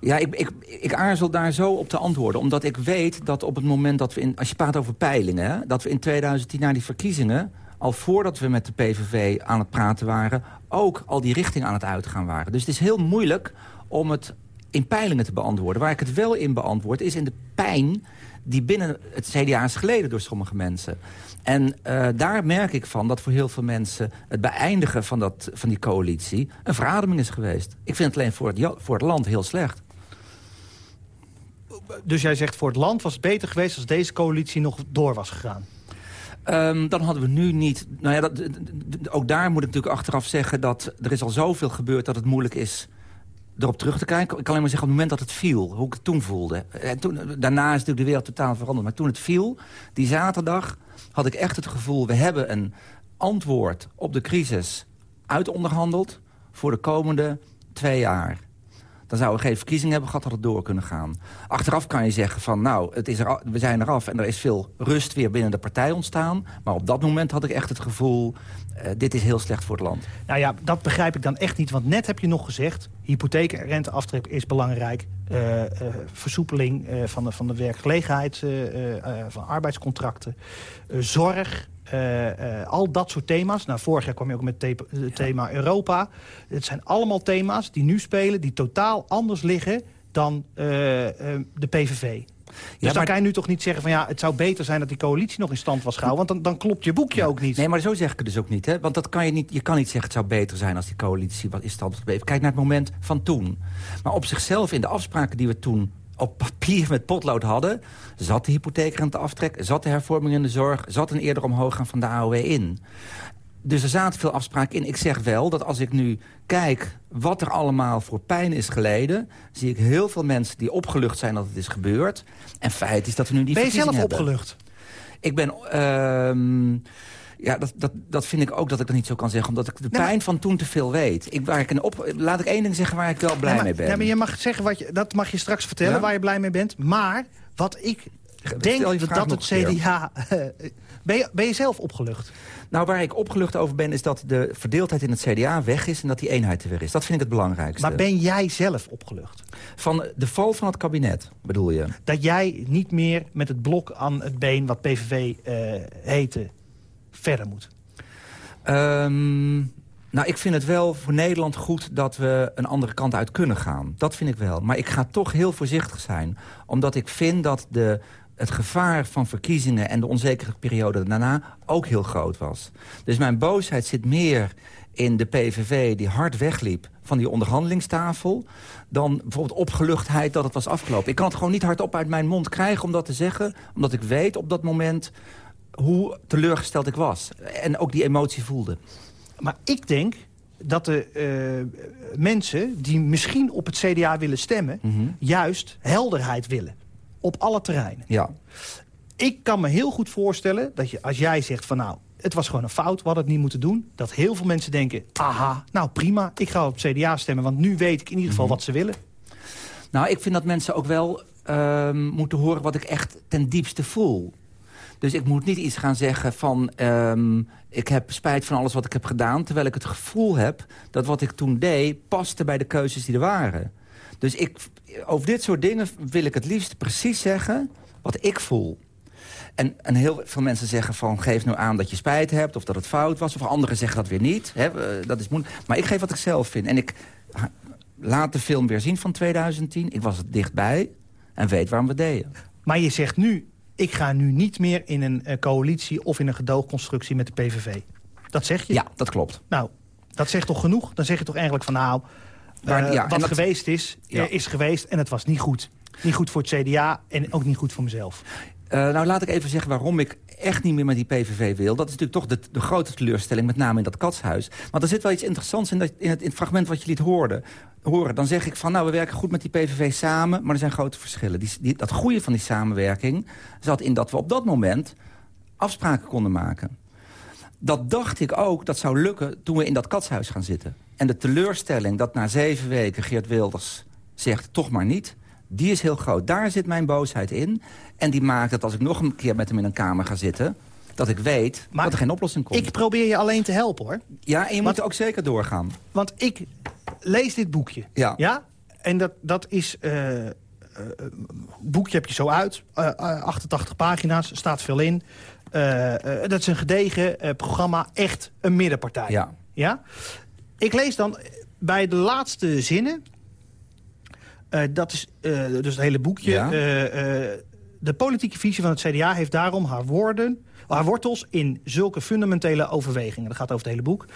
Ja, ik, ik, ik aarzel daar zo op te antwoorden. Omdat ik weet dat op het moment dat we... In, als je praat over peilingen... Dat we in 2010 naar die verkiezingen... al voordat we met de PVV aan het praten waren... ook al die richting aan het uitgaan waren. Dus het is heel moeilijk om het in peilingen te beantwoorden. Waar ik het wel in beantwoord is in de pijn die binnen het CDA is geleden door sommige mensen. En uh, daar merk ik van dat voor heel veel mensen... het beëindigen van, dat, van die coalitie een verademing is geweest. Ik vind het alleen voor het, voor het land heel slecht. Dus jij zegt voor het land was het beter geweest... als deze coalitie nog door was gegaan? Um, dan hadden we nu niet... Nou ja, dat, ook daar moet ik natuurlijk achteraf zeggen... dat er is al zoveel gebeurd dat het moeilijk is erop terug te kijken. Ik kan alleen maar zeggen op het moment dat het viel, hoe ik het toen voelde. En toen, daarna is natuurlijk de wereld totaal veranderd. Maar toen het viel, die zaterdag, had ik echt het gevoel... we hebben een antwoord op de crisis uitonderhandeld... voor de komende twee jaar dan zouden we geen verkiezingen hebben gehad, had het door kunnen gaan. Achteraf kan je zeggen van, nou, het is we zijn eraf... en er is veel rust weer binnen de partij ontstaan. Maar op dat moment had ik echt het gevoel... Uh, dit is heel slecht voor het land. Nou ja, dat begrijp ik dan echt niet. Want net heb je nog gezegd... hypotheekrenteaftrek is belangrijk. Uh, uh, versoepeling van, van de werkgelegenheid, van arbeidscontracten. zorg, uh, al dat soort thema's. Nou, vorig jaar kwam je ook met het thema Europa. Het zijn allemaal thema's die nu spelen... die totaal anders liggen dan de PVV. Dus ja, dan kan je nu toch niet zeggen van ja, het zou beter zijn dat die coalitie nog in stand was gehouden. Want dan, dan klopt je boekje ook niet. Nee, maar zo zeg ik het dus ook niet. Hè? Want dat kan je, niet, je kan niet zeggen het zou beter zijn als die coalitie wat in stand was gebleven. Kijk naar het moment van toen. Maar op zichzelf in de afspraken die we toen op papier met potlood hadden... zat de hypotheekrenteaftrek, zat de hervorming in de zorg... zat een eerder omhoog gaan van de AOW in. Dus er zaten veel afspraken in. Ik zeg wel dat als ik nu kijk wat er allemaal voor pijn is geleden... zie ik heel veel mensen die opgelucht zijn dat het is gebeurd. En feit is dat we nu die Ben je zelf hebben. opgelucht? Ik ben... Uh, ja, dat, dat, dat vind ik ook dat ik dat niet zo kan zeggen. Omdat ik de pijn van toen te veel weet. Ik, waar ik op, laat ik één ding zeggen waar ik wel blij mee ben. Ja, maar je mag zeggen wat je, dat mag je straks vertellen waar je blij mee bent. Maar wat ik denk dat het CDA Ben je, ben je zelf opgelucht? Nou, waar ik opgelucht over ben, is dat de verdeeldheid in het CDA weg is... en dat die eenheid er weer is. Dat vind ik het belangrijkste. Maar ben jij zelf opgelucht? Van de val van het kabinet, bedoel je? Dat jij niet meer met het blok aan het been, wat PVV uh, heette, verder moet? Um, nou, ik vind het wel voor Nederland goed dat we een andere kant uit kunnen gaan. Dat vind ik wel. Maar ik ga toch heel voorzichtig zijn. Omdat ik vind dat de, het gevaar van verkiezingen en de onzekere periode daarna ook heel groot was. Dus mijn boosheid zit meer in de PVV die hard wegliep van die onderhandelingstafel... dan bijvoorbeeld opgeluchtheid dat het was afgelopen. Ik kan het gewoon niet hardop uit mijn mond krijgen om dat te zeggen... omdat ik weet op dat moment hoe teleurgesteld ik was. En ook die emotie voelde. Maar ik denk dat de uh, mensen die misschien op het CDA willen stemmen... Mhm. juist helderheid willen. Op alle terreinen. Ja. Ik kan me heel goed voorstellen dat je, als jij zegt van nou... het was gewoon een fout, we hadden het niet moeten doen... dat heel veel mensen denken, aha, nou prima, ik ga op het CDA stemmen... want nu weet ik in ieder geval mhm. wat ze willen. Nou, ik vind dat mensen ook wel uh, moeten horen wat ik echt ten diepste voel. Dus ik moet niet iets gaan zeggen van... Um, ik heb spijt van alles wat ik heb gedaan... terwijl ik het gevoel heb dat wat ik toen deed... paste bij de keuzes die er waren. Dus ik, over dit soort dingen wil ik het liefst precies zeggen wat ik voel. En, en heel veel mensen zeggen van geef nu aan dat je spijt hebt... of dat het fout was, of anderen zeggen dat weer niet. Hè, dat is moeilijk. Maar ik geef wat ik zelf vind. En ik laat de film weer zien van 2010. Ik was er dichtbij en weet waarom we deden. Maar je zegt nu, ik ga nu niet meer in een uh, coalitie of in een gedoogconstructie met de PVV. Dat zeg je? Ja, dat klopt. Nou, dat zegt toch genoeg? Dan zeg je toch eigenlijk van nou, ja, wat geweest is, ja. is geweest en het was niet goed. Niet goed voor het CDA en ook niet goed voor mezelf. Uh, nou, laat ik even zeggen waarom ik echt niet meer met die PVV wil. Dat is natuurlijk toch de, grote teleurstelling, met name in dat katshuis. Maar er zit wel iets interessants in, dat, in, het, fragment wat je liet horen. horen. Dan zeg ik van, nou, we werken goed met die PVV samen... maar er zijn grote verschillen. Die, dat goede van die samenwerking zat in dat we op dat moment afspraken konden maken. Dat dacht ik ook, dat zou lukken toen we in dat katshuis gaan zitten. En de teleurstelling dat na zeven weken Geert Wilders zegt, toch maar niet die is heel groot. Daar zit mijn boosheid in. En die maakt dat als ik nog een keer met hem in een kamer ga zitten... dat ik weet dat er geen oplossing komt. Ik probeer je alleen te helpen, hoor. Ja, en je moet ook zeker doorgaan. Want ik lees dit boekje. Ja. ja? En dat, dat is... Uh, uh, boekje heb je zo uit. Uh, 88 pagina's, staat veel in. dat is een gedegen programma. Echt een middenpartij. Ja. ja? Ik lees dan bij de laatste zinnen... Uh, dat is uh, dus het hele boekje. Ja. Uh, de politieke visie van het CDA heeft daarom haar, woorden, haar wortels in zulke fundamentele overwegingen. Dat gaat over het hele boek.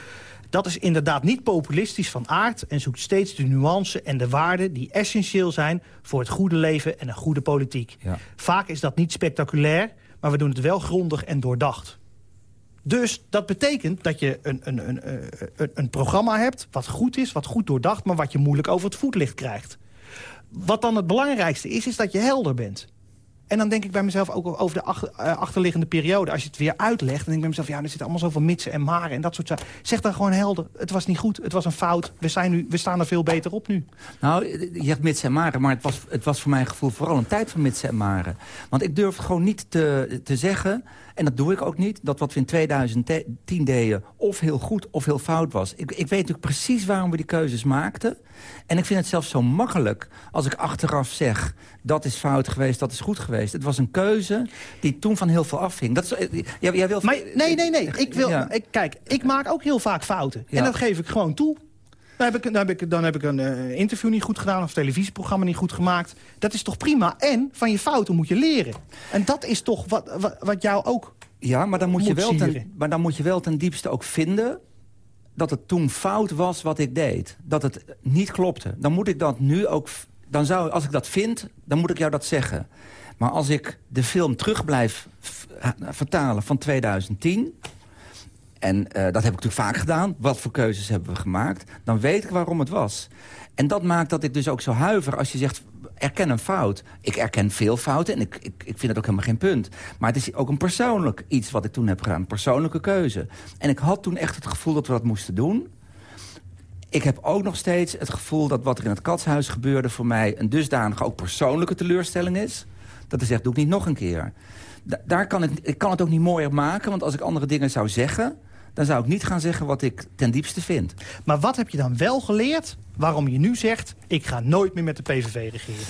Dat is inderdaad niet populistisch van aard... en zoekt steeds de nuance en de waarden die essentieel zijn... voor het goede leven en een goede politiek. Ja. Vaak is dat niet spectaculair, maar we doen het wel grondig en doordacht. Dus dat betekent dat je een, een, een, een, een programma hebt... wat goed is, wat goed doordacht... maar wat je moeilijk over het voetlicht krijgt. Wat dan het belangrijkste is, is dat je helder bent. En dan denk ik bij mezelf ook over de eh, achterliggende periode. Als je het weer uitlegt, dan denk ik bij mezelf... ja, er zit allemaal zoveel mitsen en maren en dat soort zaken. Zeg dan gewoon helder, het was niet goed, het was een fout. We, zijn nu, we staan er veel beter op nu. Nou, je hebt mitsen en maren, maar het was, het was voor mijn gevoel... vooral een tijd van mitsen en maren. Want ik durf gewoon niet te, te zeggen en dat doe ik ook niet. Dat wat we in 2010 deden of heel goed of heel fout was. Ik, ik weet natuurlijk precies waarom we die keuzes maakten. En ik vind het zelfs zo makkelijk als ik achteraf zeg... dat is fout geweest, dat is goed geweest. Het was een keuze die toen van heel veel afhing. Dat is, eh, jij, jij wil... maar, nee, nee, nee. Ik wil, ik, kijk, ik maak ook heel vaak fouten. En dat geef ik gewoon toe. Dan heb ik, dan heb ik, dan heb ik een uh, interview niet goed gedaan... of een televisieprogramma niet goed gemaakt. Dat is toch prima? En van je fouten moet je leren. En dat is toch wat, wat, wat jou ook Ja, maar dan moet, je wel ten, maar dan moet je wel ten diepste ook vinden dat het toen fout was wat ik deed. Dat het niet klopte. Dan moet ik dat nu ook... Dan zou, als ik dat vind, dan moet ik jou dat zeggen. Maar als ik de film terug blijf vertalen van 2010... En uh, dat heb ik natuurlijk vaak gedaan. Wat voor keuzes hebben we gemaakt? Dan weet ik waarom het was. En dat maakt dat ik dus ook zo huiver als je zegt... erken een fout. Ik erken veel fouten en ik, ik, ik vind het ook helemaal geen punt. Maar het is ook een persoonlijk iets wat ik toen heb gedaan. Een persoonlijke keuze. En ik had toen echt het gevoel dat we dat moesten doen. Ik heb ook nog steeds het gevoel dat wat er in het katshuis gebeurde... voor mij een dusdanige ook persoonlijke teleurstelling is. Dat is echt, doe ik niet nog een keer. daar kan ik, ik kan het ook niet mooier maken, want als ik andere dingen zou zeggen dan zou ik niet gaan zeggen wat ik ten diepste vind. Maar wat heb je dan wel geleerd waarom je nu zegt... ik ga nooit meer met de PVV regeren?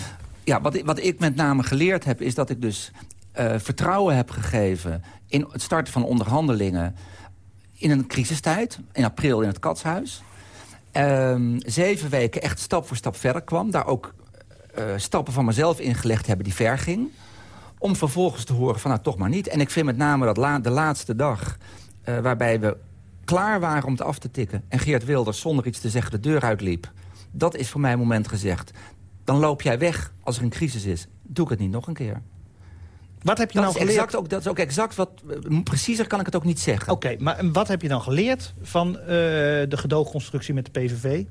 Ja, wat, wat ik met name geleerd heb... is dat ik dus uh, vertrouwen heb gegeven... in het starten van onderhandelingen in een crisistijd. In april in het Katshuis. Uh, zeven weken echt stap voor stap verder kwam. Daar ook uh, stappen van mezelf ingelegd hebben die ver ging. Om vervolgens te horen van nou toch maar niet. En ik vind met name dat la de laatste dag uh, waarbij we klaar waren om het af te tikken... en Geert Wilders zonder iets te zeggen de deur uitliep... dat is voor mij een moment gezegd. Dan loop jij weg als er een crisis is. Doe ik het niet nog een keer. Wat heb je dat nou geleerd? Exact ook, dat is ook exact wat... Preciezer kan ik het ook niet zeggen. Oké, maar wat heb je dan geleerd van uh, de gedoogconstructie met de PVV?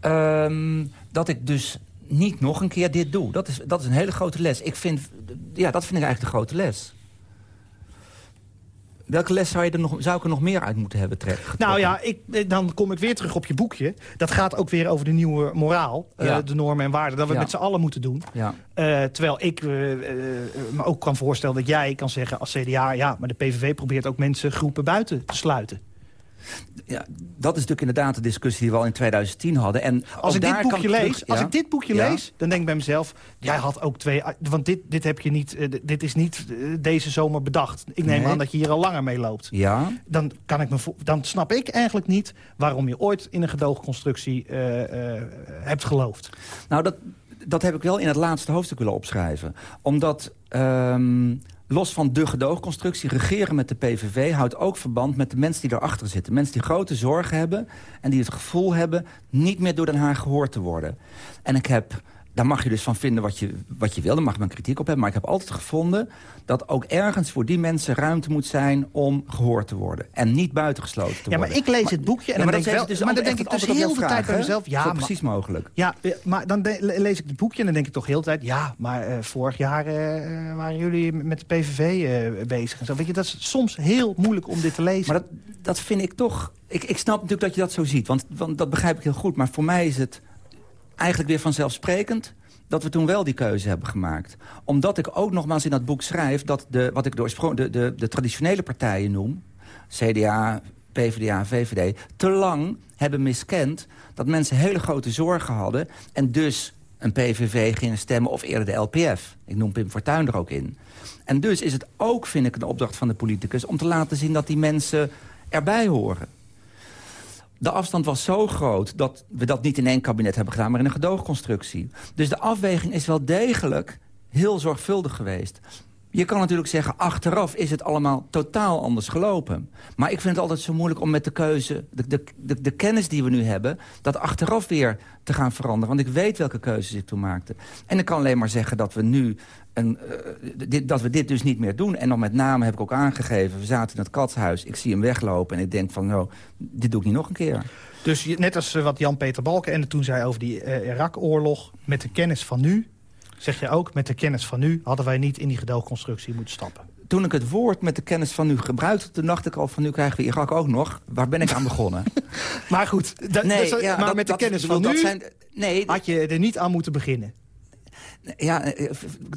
Um, dat ik dus niet nog een keer dit doe. Dat is, dat is een hele grote les. Ik vind, ja, dat vind ik eigenlijk de grote les. Welke les zou, je er nog, zou ik er nog meer uit moeten hebben trekken? Nou ja, ik, dan kom ik weer terug op je boekje. Dat gaat ook weer over de nieuwe moraal. Eh, de normen en waarden. Dat we met z'n allen moeten doen. Ja. Uh, terwijl ik uh, me ook kan voorstellen dat jij kan zeggen als CDA... ja, maar de PVV probeert ook mensen groepen buiten te sluiten. Ja, dat is natuurlijk inderdaad de discussie die we al in 2010 hadden. En als ik dit boekje lees, als ik dit boekje lees, dan denk ik bij mezelf... jij had ook twee... Want dit, dit, heb je niet, eh, dit is niet eh, deze zomer bedacht. Ik neem aan dat je hier al langer mee loopt. Ja. Dan, kan ik me, dan snap ik eigenlijk niet waarom je ooit in een gedoogconstructie uh, hebt geloofd. Nou, dat, dat heb ik wel in het laatste hoofdstuk willen opschrijven. Omdat... Um, los van de gedoogconstructie, regeren met de PVV... houdt ook verband met de mensen die erachter zitten. Mensen die grote zorgen hebben en die het gevoel hebben... niet meer door Den Haag gehoord te worden. En ik heb daar mag je dus van vinden wat je, wat je wil. Daar mag mijn kritiek op hebben. Maar ik heb altijd gevonden dat ook ergens voor die mensen ruimte moet zijn... om gehoord te worden. En niet buitengesloten te ja, worden. Ja, maar ik lees het boekje en dan, denk, wel, dus maar dan denk ik dus heel de tijd bij mezelf... Ja, maar, precies mogelijk. Ja, maar dan lees ik het boekje en dan denk ik toch heel de tijd... ja, maar uh, vorig jaar uh, waren jullie met de PVV uh, bezig. En zo. Weet je, dat is soms heel moeilijk om dit te lezen. Maar dat, dat vind ik toch... Ik, ik snap natuurlijk dat je dat zo ziet, want, want dat begrijp ik heel goed. Maar voor mij is het eigenlijk weer vanzelfsprekend dat we toen wel die keuze hebben gemaakt. Omdat ik ook nogmaals in dat boek schrijf... dat de, wat ik door de, de, de traditionele partijen noem... CDA, PvdA, VVD... te lang hebben miskend dat mensen hele grote zorgen hadden... en dus een PVV gingen stemmen of eerder de LPF. Ik noem Pim Fortuyn er ook in. En dus is het ook, vind ik, een opdracht van de politicus... om te laten zien dat die mensen erbij horen de afstand was zo groot dat we dat niet in één kabinet hebben gedaan... maar in een gedoogconstructie. Dus de afweging is wel degelijk heel zorgvuldig geweest. Je kan natuurlijk zeggen, achteraf is het allemaal totaal anders gelopen. Maar ik vind het altijd zo moeilijk om met de keuze, de, de, de, kennis die we nu hebben... dat achteraf weer te gaan veranderen. Want ik weet welke keuzes ik toen maakte. En ik kan alleen maar zeggen dat we nu en, uh, dit, dat we dit dus niet meer doen. En dan met name heb ik ook aangegeven... we zaten in het katshuis, ik zie hem weglopen... en ik denk van, nou, dit doe ik niet nog een keer. Dus net als wat Jan-Peter Balken toen zei over die uh, Irak-oorlog... met de kennis van nu, zeg je ook... met de kennis van nu hadden wij niet in die gedoogconstructie moeten stappen. Toen ik het woord met de kennis van nu gebruikte... toen dacht ik al van nu krijgen we Irak ook nog. Waar ben ik aan begonnen? maar goed, nee, ja, maar met de kennis van nu... Zijn, nee, had je er niet aan moeten beginnen. Ja, eh,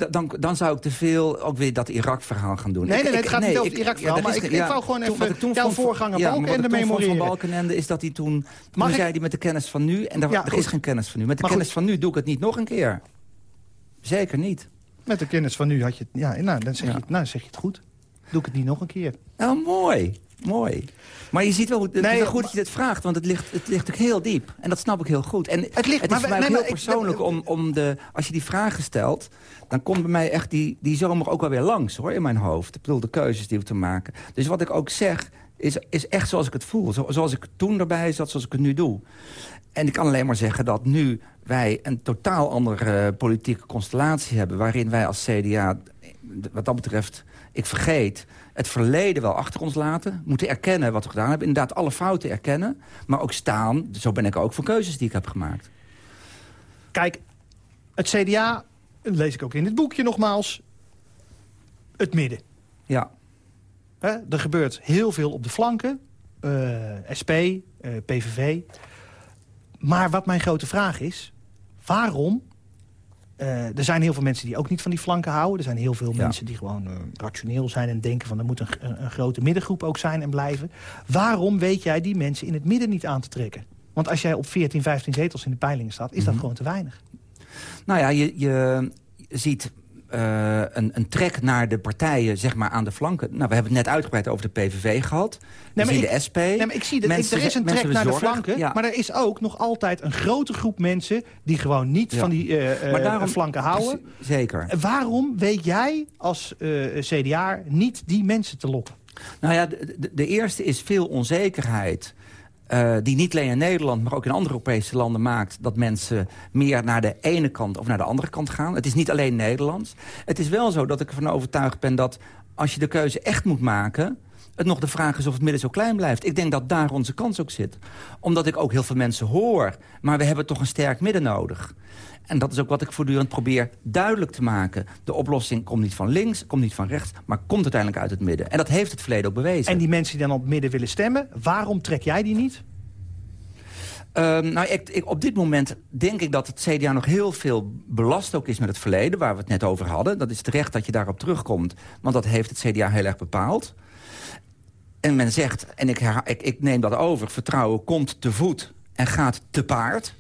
dan, dan zou ik te veel ook weer dat Irak-verhaal gaan doen. Nee, nee, nee, het gaat niet over het Irak-verhaal. maar ik, ik wou gewoon even toen, jouw voorganger Balkenende memoreren. van Balkenende is dat hij toen... toen zei hij met de kennis van nu... en daar, er is geen kennis van nu. Met de kennis van nu doe ik het niet nog een keer. Zeker niet. Met de kennis van nu had je... Ja, nou, dan zeg, Je, nou, zeg je het goed. Doe ik het niet nog een keer. Nou, mooi. Mooi. Maar je ziet wel, het nee, is wel goed dat je dit vraagt, want het ligt, het ligt ook heel diep. En dat snap ik heel goed. En het, ligt, het is voor mij nee, heel persoonlijk om, om de... Als je die vragen stelt, dan komt bij mij echt die, die zomer ook wel weer langs, hoor, in mijn hoofd. Ik bedoel, de keuzes die we te maken. Dus wat ik ook zeg, is, is echt zoals ik het voel. zoals ik toen erbij zat, zoals ik het nu doe. En ik kan alleen maar zeggen dat nu wij een totaal andere politieke constellatie hebben... waarin wij als CDA, wat dat betreft, ik vergeet het verleden wel achter ons laten. Moeten erkennen wat we gedaan hebben. Inderdaad alle fouten erkennen. Maar ook staan, zo ben ik ook voor keuzes die ik heb gemaakt. Kijk, het CDA, lees ik ook in het boekje nogmaals... het midden. Ja. er gebeurt heel veel op de flanken. Uh, SP, uh, PVV. Maar wat mijn grote vraag is... waarom er zijn heel veel mensen die ook niet van die flanken houden. Er zijn heel veel mensen die gewoon rationeel zijn en denken... van er moet een, een, grote middengroep ook zijn en blijven. Waarom weet jij die mensen in het midden niet aan te trekken? Want als jij op 14, 15 zetels in de peilingen staat... is dat mhm. gewoon te weinig. Nou ja, je, je ziet uh, een, een trek naar de partijen zeg maar, aan de flanken. Nou, we hebben het net uitgebreid over de PVV gehad. Nee, maar ik, de SP. Nee, maar ik zie dat er is een trek naar de flanken. Maar er is ook nog altijd een grote groep mensen... die gewoon niet van die uh, flanken houden. Zeker. Waarom weet jij als CDA niet die mensen te lokken? Nou ja, de, de eerste is veel onzekerheid uh, die niet alleen in Nederland, maar ook in andere Europese landen maakt... dat mensen meer naar de ene kant of naar de andere kant gaan. Het is niet alleen Nederlands. Het is wel zo dat ik ervan overtuigd ben dat als je de keuze echt moet maken het nog de vraag is of het midden zo klein blijft. Ik denk dat daar onze kans ook zit. Omdat ik ook heel veel mensen hoor. Maar we hebben toch een sterk midden nodig. En dat is ook wat ik voortdurend probeer duidelijk te maken. De oplossing komt niet van links, komt niet van rechts... maar komt uiteindelijk uit het midden. En dat heeft het verleden ook bewezen. En die mensen die dan op het midden willen stemmen... waarom trek jij die niet? Um, nou, ik, ik, op dit moment denk ik dat het CDA nog heel veel belast ook is met het verleden... waar we het net over hadden. Dat is terecht dat je daarop terugkomt. Want dat heeft het CDA heel erg bepaald. En men zegt, en ik, ik, ik neem dat over... vertrouwen komt te voet en gaat te paard...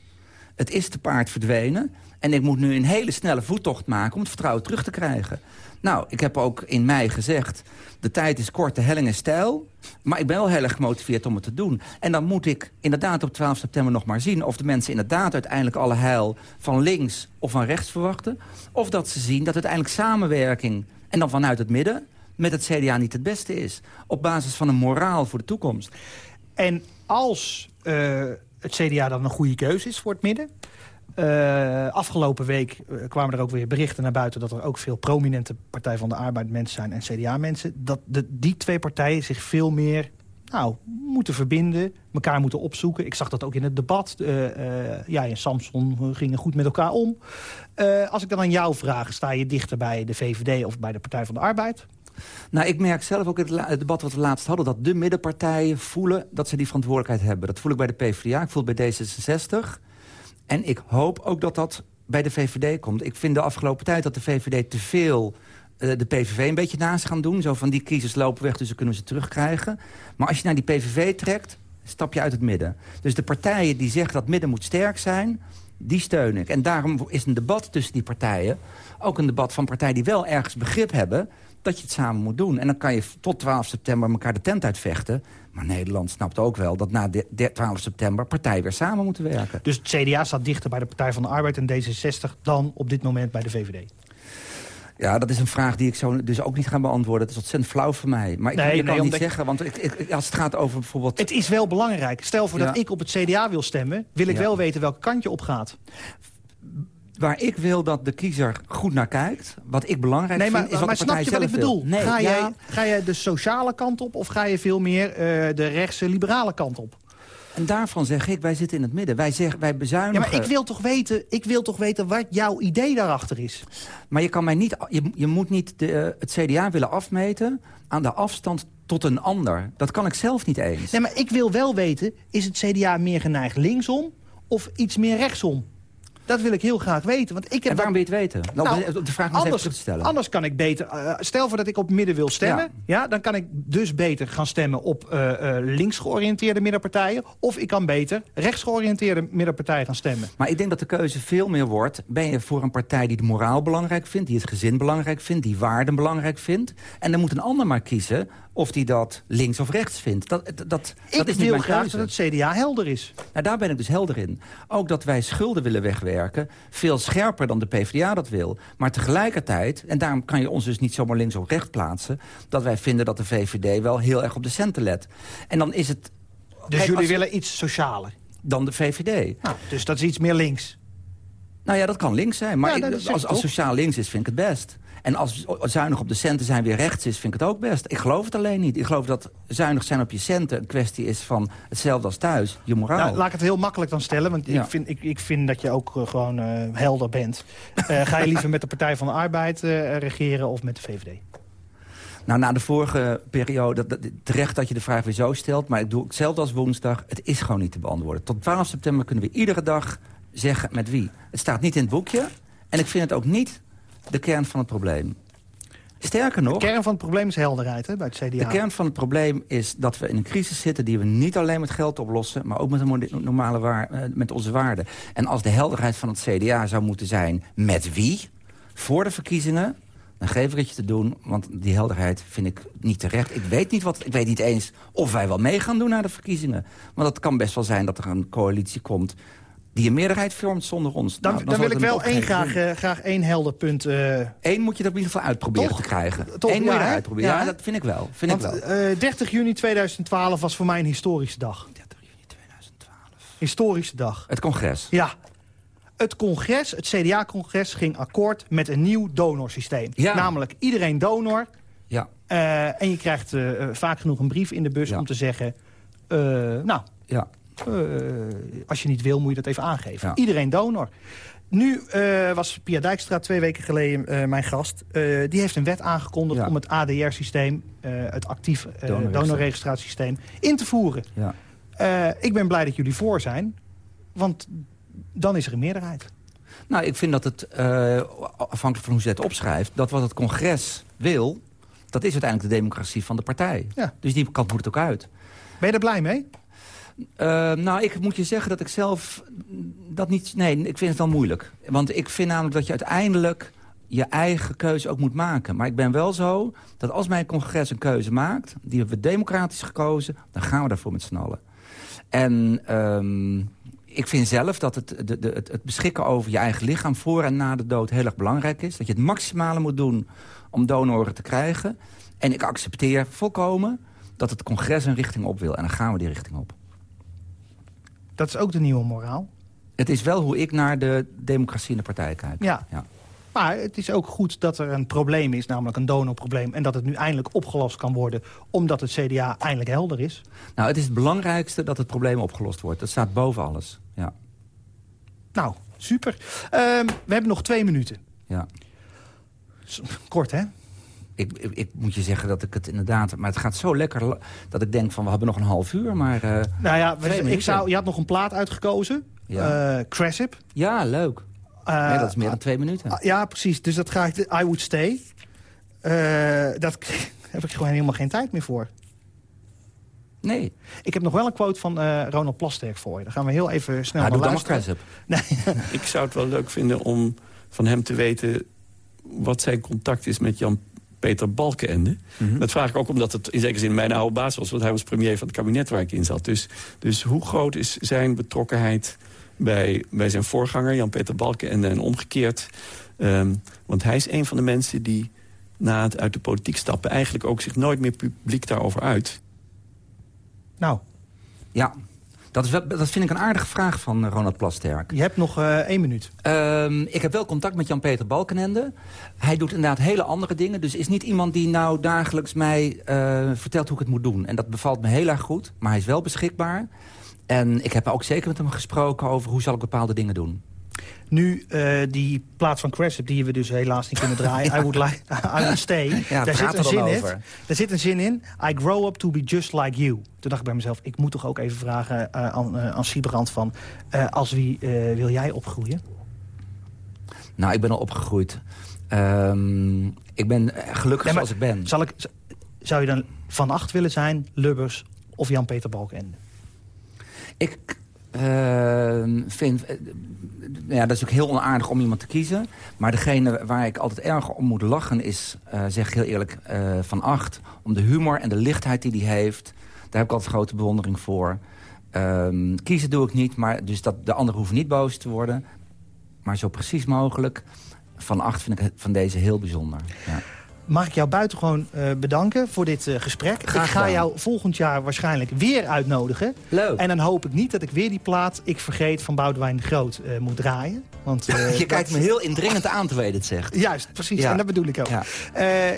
Het is te paard verdwenen. En ik moet nu een hele snelle voettocht maken om het vertrouwen terug te krijgen. Nou, ik heb ook in mei gezegd... de tijd is kort, de helling stijl. Maar ik ben wel heel erg gemotiveerd om het te doen. En dan moet ik inderdaad op 12 september nog maar zien... of de mensen inderdaad uiteindelijk alle heil van links of van rechts verwachten. Of dat ze zien dat uiteindelijk samenwerking... en dan vanuit het midden met het CDA niet het beste is. Op basis van een moraal voor de toekomst. En als... Uh het CDA dan een goede keuze is voor het midden. Uh, afgelopen week uh, kwamen er ook weer berichten naar buiten... dat er ook veel prominente Partij van de Arbeid mensen zijn en CDA-mensen. Dat die twee partijen zich veel meer nou, moeten verbinden, elkaar moeten opzoeken. Ik zag dat ook in het debat. Uh, jij en Samson gingen goed met elkaar om. als ik dan aan jou vraag, sta je dichter bij de VVD of bij de Partij van de Arbeid? Nou, ik merk zelf ook in het, debat wat we laatst hadden... dat de middenpartijen voelen dat ze die verantwoordelijkheid hebben. Dat voel ik bij de PvdA, ik voel het bij D66. En ik hoop ook dat dat bij de VVD komt. Ik vind de afgelopen tijd dat de VVD te veel uh, de PVV een beetje naast gaan doen. Zo van die kiezers lopen weg, dus dan kunnen we ze terugkrijgen. Maar als je naar die PVV trekt, stap je uit het midden. Dus de partijen die zeggen dat midden moet sterk zijn... die steun ik. En daarom is een debat tussen die partijen... ook een debat van partijen die wel ergens begrip hebben dat je het samen moet doen. En dan kan je tot 12 september elkaar de tent uitvechten. Maar Nederland snapt ook wel dat na de 12 september partijen weer samen moeten werken. Dus het CDA staat dichter bij de Partij van de Arbeid en D66 dan op dit moment bij de VVD? Ja, dat is een vraag die ik zo dus ook niet ga beantwoorden. Het is ontzettend flauw voor mij. Maar ik, nee, kan nee, niet zeggen, want ik, ik, als het gaat over bijvoorbeeld... Het is wel belangrijk. Stel voor dat ik op het CDA wil stemmen... wil ik wel weten welke kant je op gaat waar ik wil dat de kiezer goed naar kijkt. Wat ik belangrijk nee, maar, vind, is wat maar de snap je wat ik bedoel? Nee, ga, jij, ga jij de sociale kant op of ga je veel meer uh, de rechtse liberale kant op? En daarvan zeg ik, wij zitten in het midden. Wij, zeg, wij bezuinigen... Ja, maar ik wil, toch weten, ik wil toch weten wat jouw idee daarachter is. Maar je, kan mij niet, je, je moet niet de, uh, het CDA willen afmeten aan de afstand tot een ander. Dat kan ik zelf niet eens. Nee, maar ik wil wel weten, is het CDA meer geneigd linksom of iets meer rechtsom? Dat wil ik heel graag weten. Want ik heb en waarom wil je het weten? Nou, de vraag anders, even te stellen. Anders kan ik beter... Uh, stel voor dat ik op midden wil stemmen. Ja. dan kan ik dus beter gaan stemmen op uh, uh, links georiënteerde middenpartijen. Of ik kan beter rechts georiënteerde middenpartijen gaan stemmen. Maar ik denk dat de keuze veel meer wordt. Ben je voor een partij die de moraal belangrijk vindt... die het gezin belangrijk vindt, die waarden belangrijk vindt... en dan moet een ander maar kiezen of die dat links of rechts vindt. Dat, dat, dat, ik is wil graag dat het CDA helder is. Nou, daar ben ik dus helder in. Ook dat wij schulden willen wegwerken. Veel scherper dan de PvdA dat wil. Maar tegelijkertijd, en daarom kan je ons dus niet zomaar links of rechts plaatsen... dat wij vinden dat de VVD wel heel erg op de centen let. En dan is het... Dus jullie willen iets socialer? Dan de VVD. Nou, dus dat is iets meer links? Nou ja, dat kan links zijn. Maar ik, als, als sociaal links is, vind ik het best. En als zuinig op de centen zijn weer rechts is, vind ik het ook best. Ik geloof het alleen niet. Ik geloof dat zuinig zijn op je centen een kwestie is van hetzelfde als thuis, je moraal. Nou, laat ik het heel makkelijk dan stellen, want ik, vind, ik, ik vind dat je ook uh, gewoon uh, helder bent. Uh, ga je liever met de Partij van de Arbeid regeren of met de VVD? Nou, na de vorige periode, dat, terecht dat je de vraag weer zo stelt... maar ik doe hetzelfde als woensdag, het is gewoon niet te beantwoorden. Tot 12 september kunnen we iedere dag zeggen met wie. Het staat niet in het boekje, En ik vind het ook niet de kern van het probleem. Sterker nog... De kern van het probleem is helderheid hè, bij het CDA. De kern van het probleem is dat we in een crisis zitten... die we niet alleen met geld oplossen... maar ook met, normale waar, eh, met onze waarden. En als de helderheid van het CDA zou moeten zijn... met wie? Voor de verkiezingen dan geef ik het je te doen, want die helderheid vind ik niet terecht. Ik weet niet, wat, ik weet niet eens of wij wel mee gaan doen naar de verkiezingen. Want het kan best wel zijn dat er een coalitie komt die een meerderheid vormt zonder ons. Dan, nou, dan, wil ik wel één, graag, uh, graag één helder punt... Uh... Eén moet je dat in ieder geval uitproberen te krijgen. Toch, Eén moet je uitproberen. Ja, dat vind ik wel. Vind Want, ik wel. Uh, 30 juni 2012 was voor mij een historische dag. 30 juni 2012. Historische dag. Het congres. Ja. Het congres, het CDA-congres, ging akkoord met een nieuw donorsysteem. Ja. Namelijk iedereen donor. Ja. En je krijgt vaak genoeg een brief in de bus om te zeggen... nou, ja. Uh, als je niet wil, moet je dat even aangeven. Iedereen donor. Nu uh, was Pia Dijkstra twee weken geleden uh, mijn gast. die heeft een wet aangekondigd om het ADR-systeem... het actief donorregistratiesysteem, in te voeren. Ja. ik ben blij dat jullie voor zijn. Want dan is er een meerderheid. Nou, ik vind dat het, afhankelijk van hoe ze het opschrijft... dat wat het congres wil, dat is uiteindelijk de democratie van de partij. Ja. Dus die kant moet het ook uit. Ben je er blij mee? Uh, nou, ik moet je zeggen dat ik zelf dat niet... Nee, ik vind het wel moeilijk. Want ik vind namelijk dat je uiteindelijk je eigen keuze ook moet maken. Maar ik ben wel zo dat als mijn congres een keuze maakt... die hebben we democratisch gekozen, dan gaan we daarvoor met z'n allen. En um, ik vind zelf dat het, de, de, het, beschikken over je eigen lichaam... voor en na de dood heel erg belangrijk is. Dat je het maximale moet doen om donoren te krijgen. En ik accepteer volkomen dat het congres een richting op wil. En dan gaan we die richting op. Dat is ook de nieuwe moraal. Het is wel hoe ik naar de democratie in de partij kijk. Ja. ja. Maar het is ook goed dat er een probleem is, namelijk een donorprobleem... en dat het nu eindelijk opgelost kan worden, omdat het CDA eindelijk helder is. Nou, het is het belangrijkste dat het probleem opgelost wordt. Dat staat boven alles, ja. Nou, super. Ehm, we hebben nog twee minuten. Ja. Kort, hè? Ik, ik, moet je zeggen dat ik het inderdaad... Maar het gaat zo lekker dat ik denk van we hebben nog een half uur. Maar, uh, nou ja, ik zou, je had nog een plaat uitgekozen. Ja. Uh, Cressip. Ja, leuk. Uh, nee, dat is meer dan twee minuten. Ah, ja, precies. Dus dat ga ik... I Would Stay. dat heb ik gewoon helemaal geen tijd meer voor. Nee. Ik heb nog wel een quote van Ronald Plasterk voor je. Dan gaan we heel even snel ja, naar doe luisteren. Nee. ik zou het wel leuk vinden om van hem te weten wat zijn contact is met Jan Peter Balkenende. Mhm. Dat vraag ik ook omdat het in zekere zin mijn oude baas was... want hij was premier van het kabinet waar ik in zat. Dus, dus hoe groot is zijn betrokkenheid bij, bij zijn voorganger... Jan-Peter Balkenende en omgekeerd? Ehm, want hij is een van de mensen die na het uit de politiek stappen... eigenlijk ook zich nooit meer publiek daarover uit. Nou, ja, dat, is dat vind ik een aardige vraag van eh, Ronald Plasterk. Je hebt nog uh, één minuut. Ehm, ik heb wel contact met Jan-Peter Balkenende. Hij doet inderdaad hele andere dingen. Dus is niet iemand die nou dagelijks mij uh, vertelt hoe ik het moet doen. En dat bevalt me heel erg goed. Maar hij is wel beschikbaar. En ik heb ook zeker met hem gesproken over hoe zal ik bepaalde dingen doen. Nu, uh, die plaat van Crash die we dus helaas niet kunnen draaien. I, would like, I would stay. Ja, daar, zit een zin in. Daar zit een zin in. I grow up to be just like you. Toen dacht ik bij mezelf, ik moet toch ook even vragen uh, aan, uh, aan Siebrand van... als wie wil jij opgroeien? Nou, ik ben al opgegroeid. Um, ik ben gelukkig nee, zoals ik ben. Zal ik, zou je dan Van Acht willen zijn, Lubbers of Jan-Peter Balkenende? Ik vind... Eh, ja, dat is ook heel onaardig om iemand te kiezen. Maar degene waar ik altijd erg om moet lachen is, uh, zeg ik heel eerlijk, uh, Van Acht. Om de humor en de lichtheid die hij heeft. Daar heb ik altijd grote bewondering voor. Um, kiezen doe ik niet, maar dus dat de anderen hoeven niet boos te worden. Maar zo precies mogelijk. Van Acht vind ik van deze heel bijzonder. Ja mag ik jou buitengewoon uh, bedanken voor dit uh, gesprek. Graag ik ga jou volgend jaar waarschijnlijk weer uitnodigen. Leuk. En dan hoop ik niet dat ik weer die plaat Ik Vergeet van Boudewijn de Groot uh, moet draaien. Want, je kijkt me heel indringend aan terwijl je dit zegt. Juist, precies. En dat bedoel ik ook. Ja.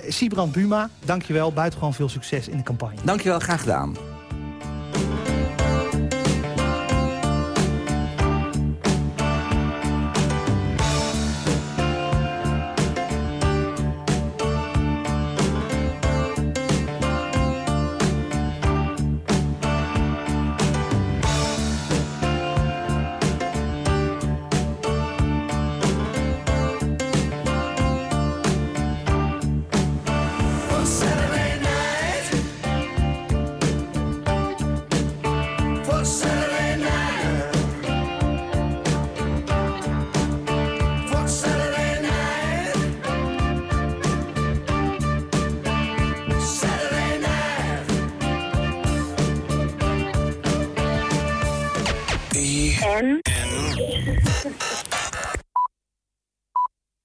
Sibrand Buma, dankjewel. Buitengewoon veel succes in de campagne. Dankjewel, graag gedaan.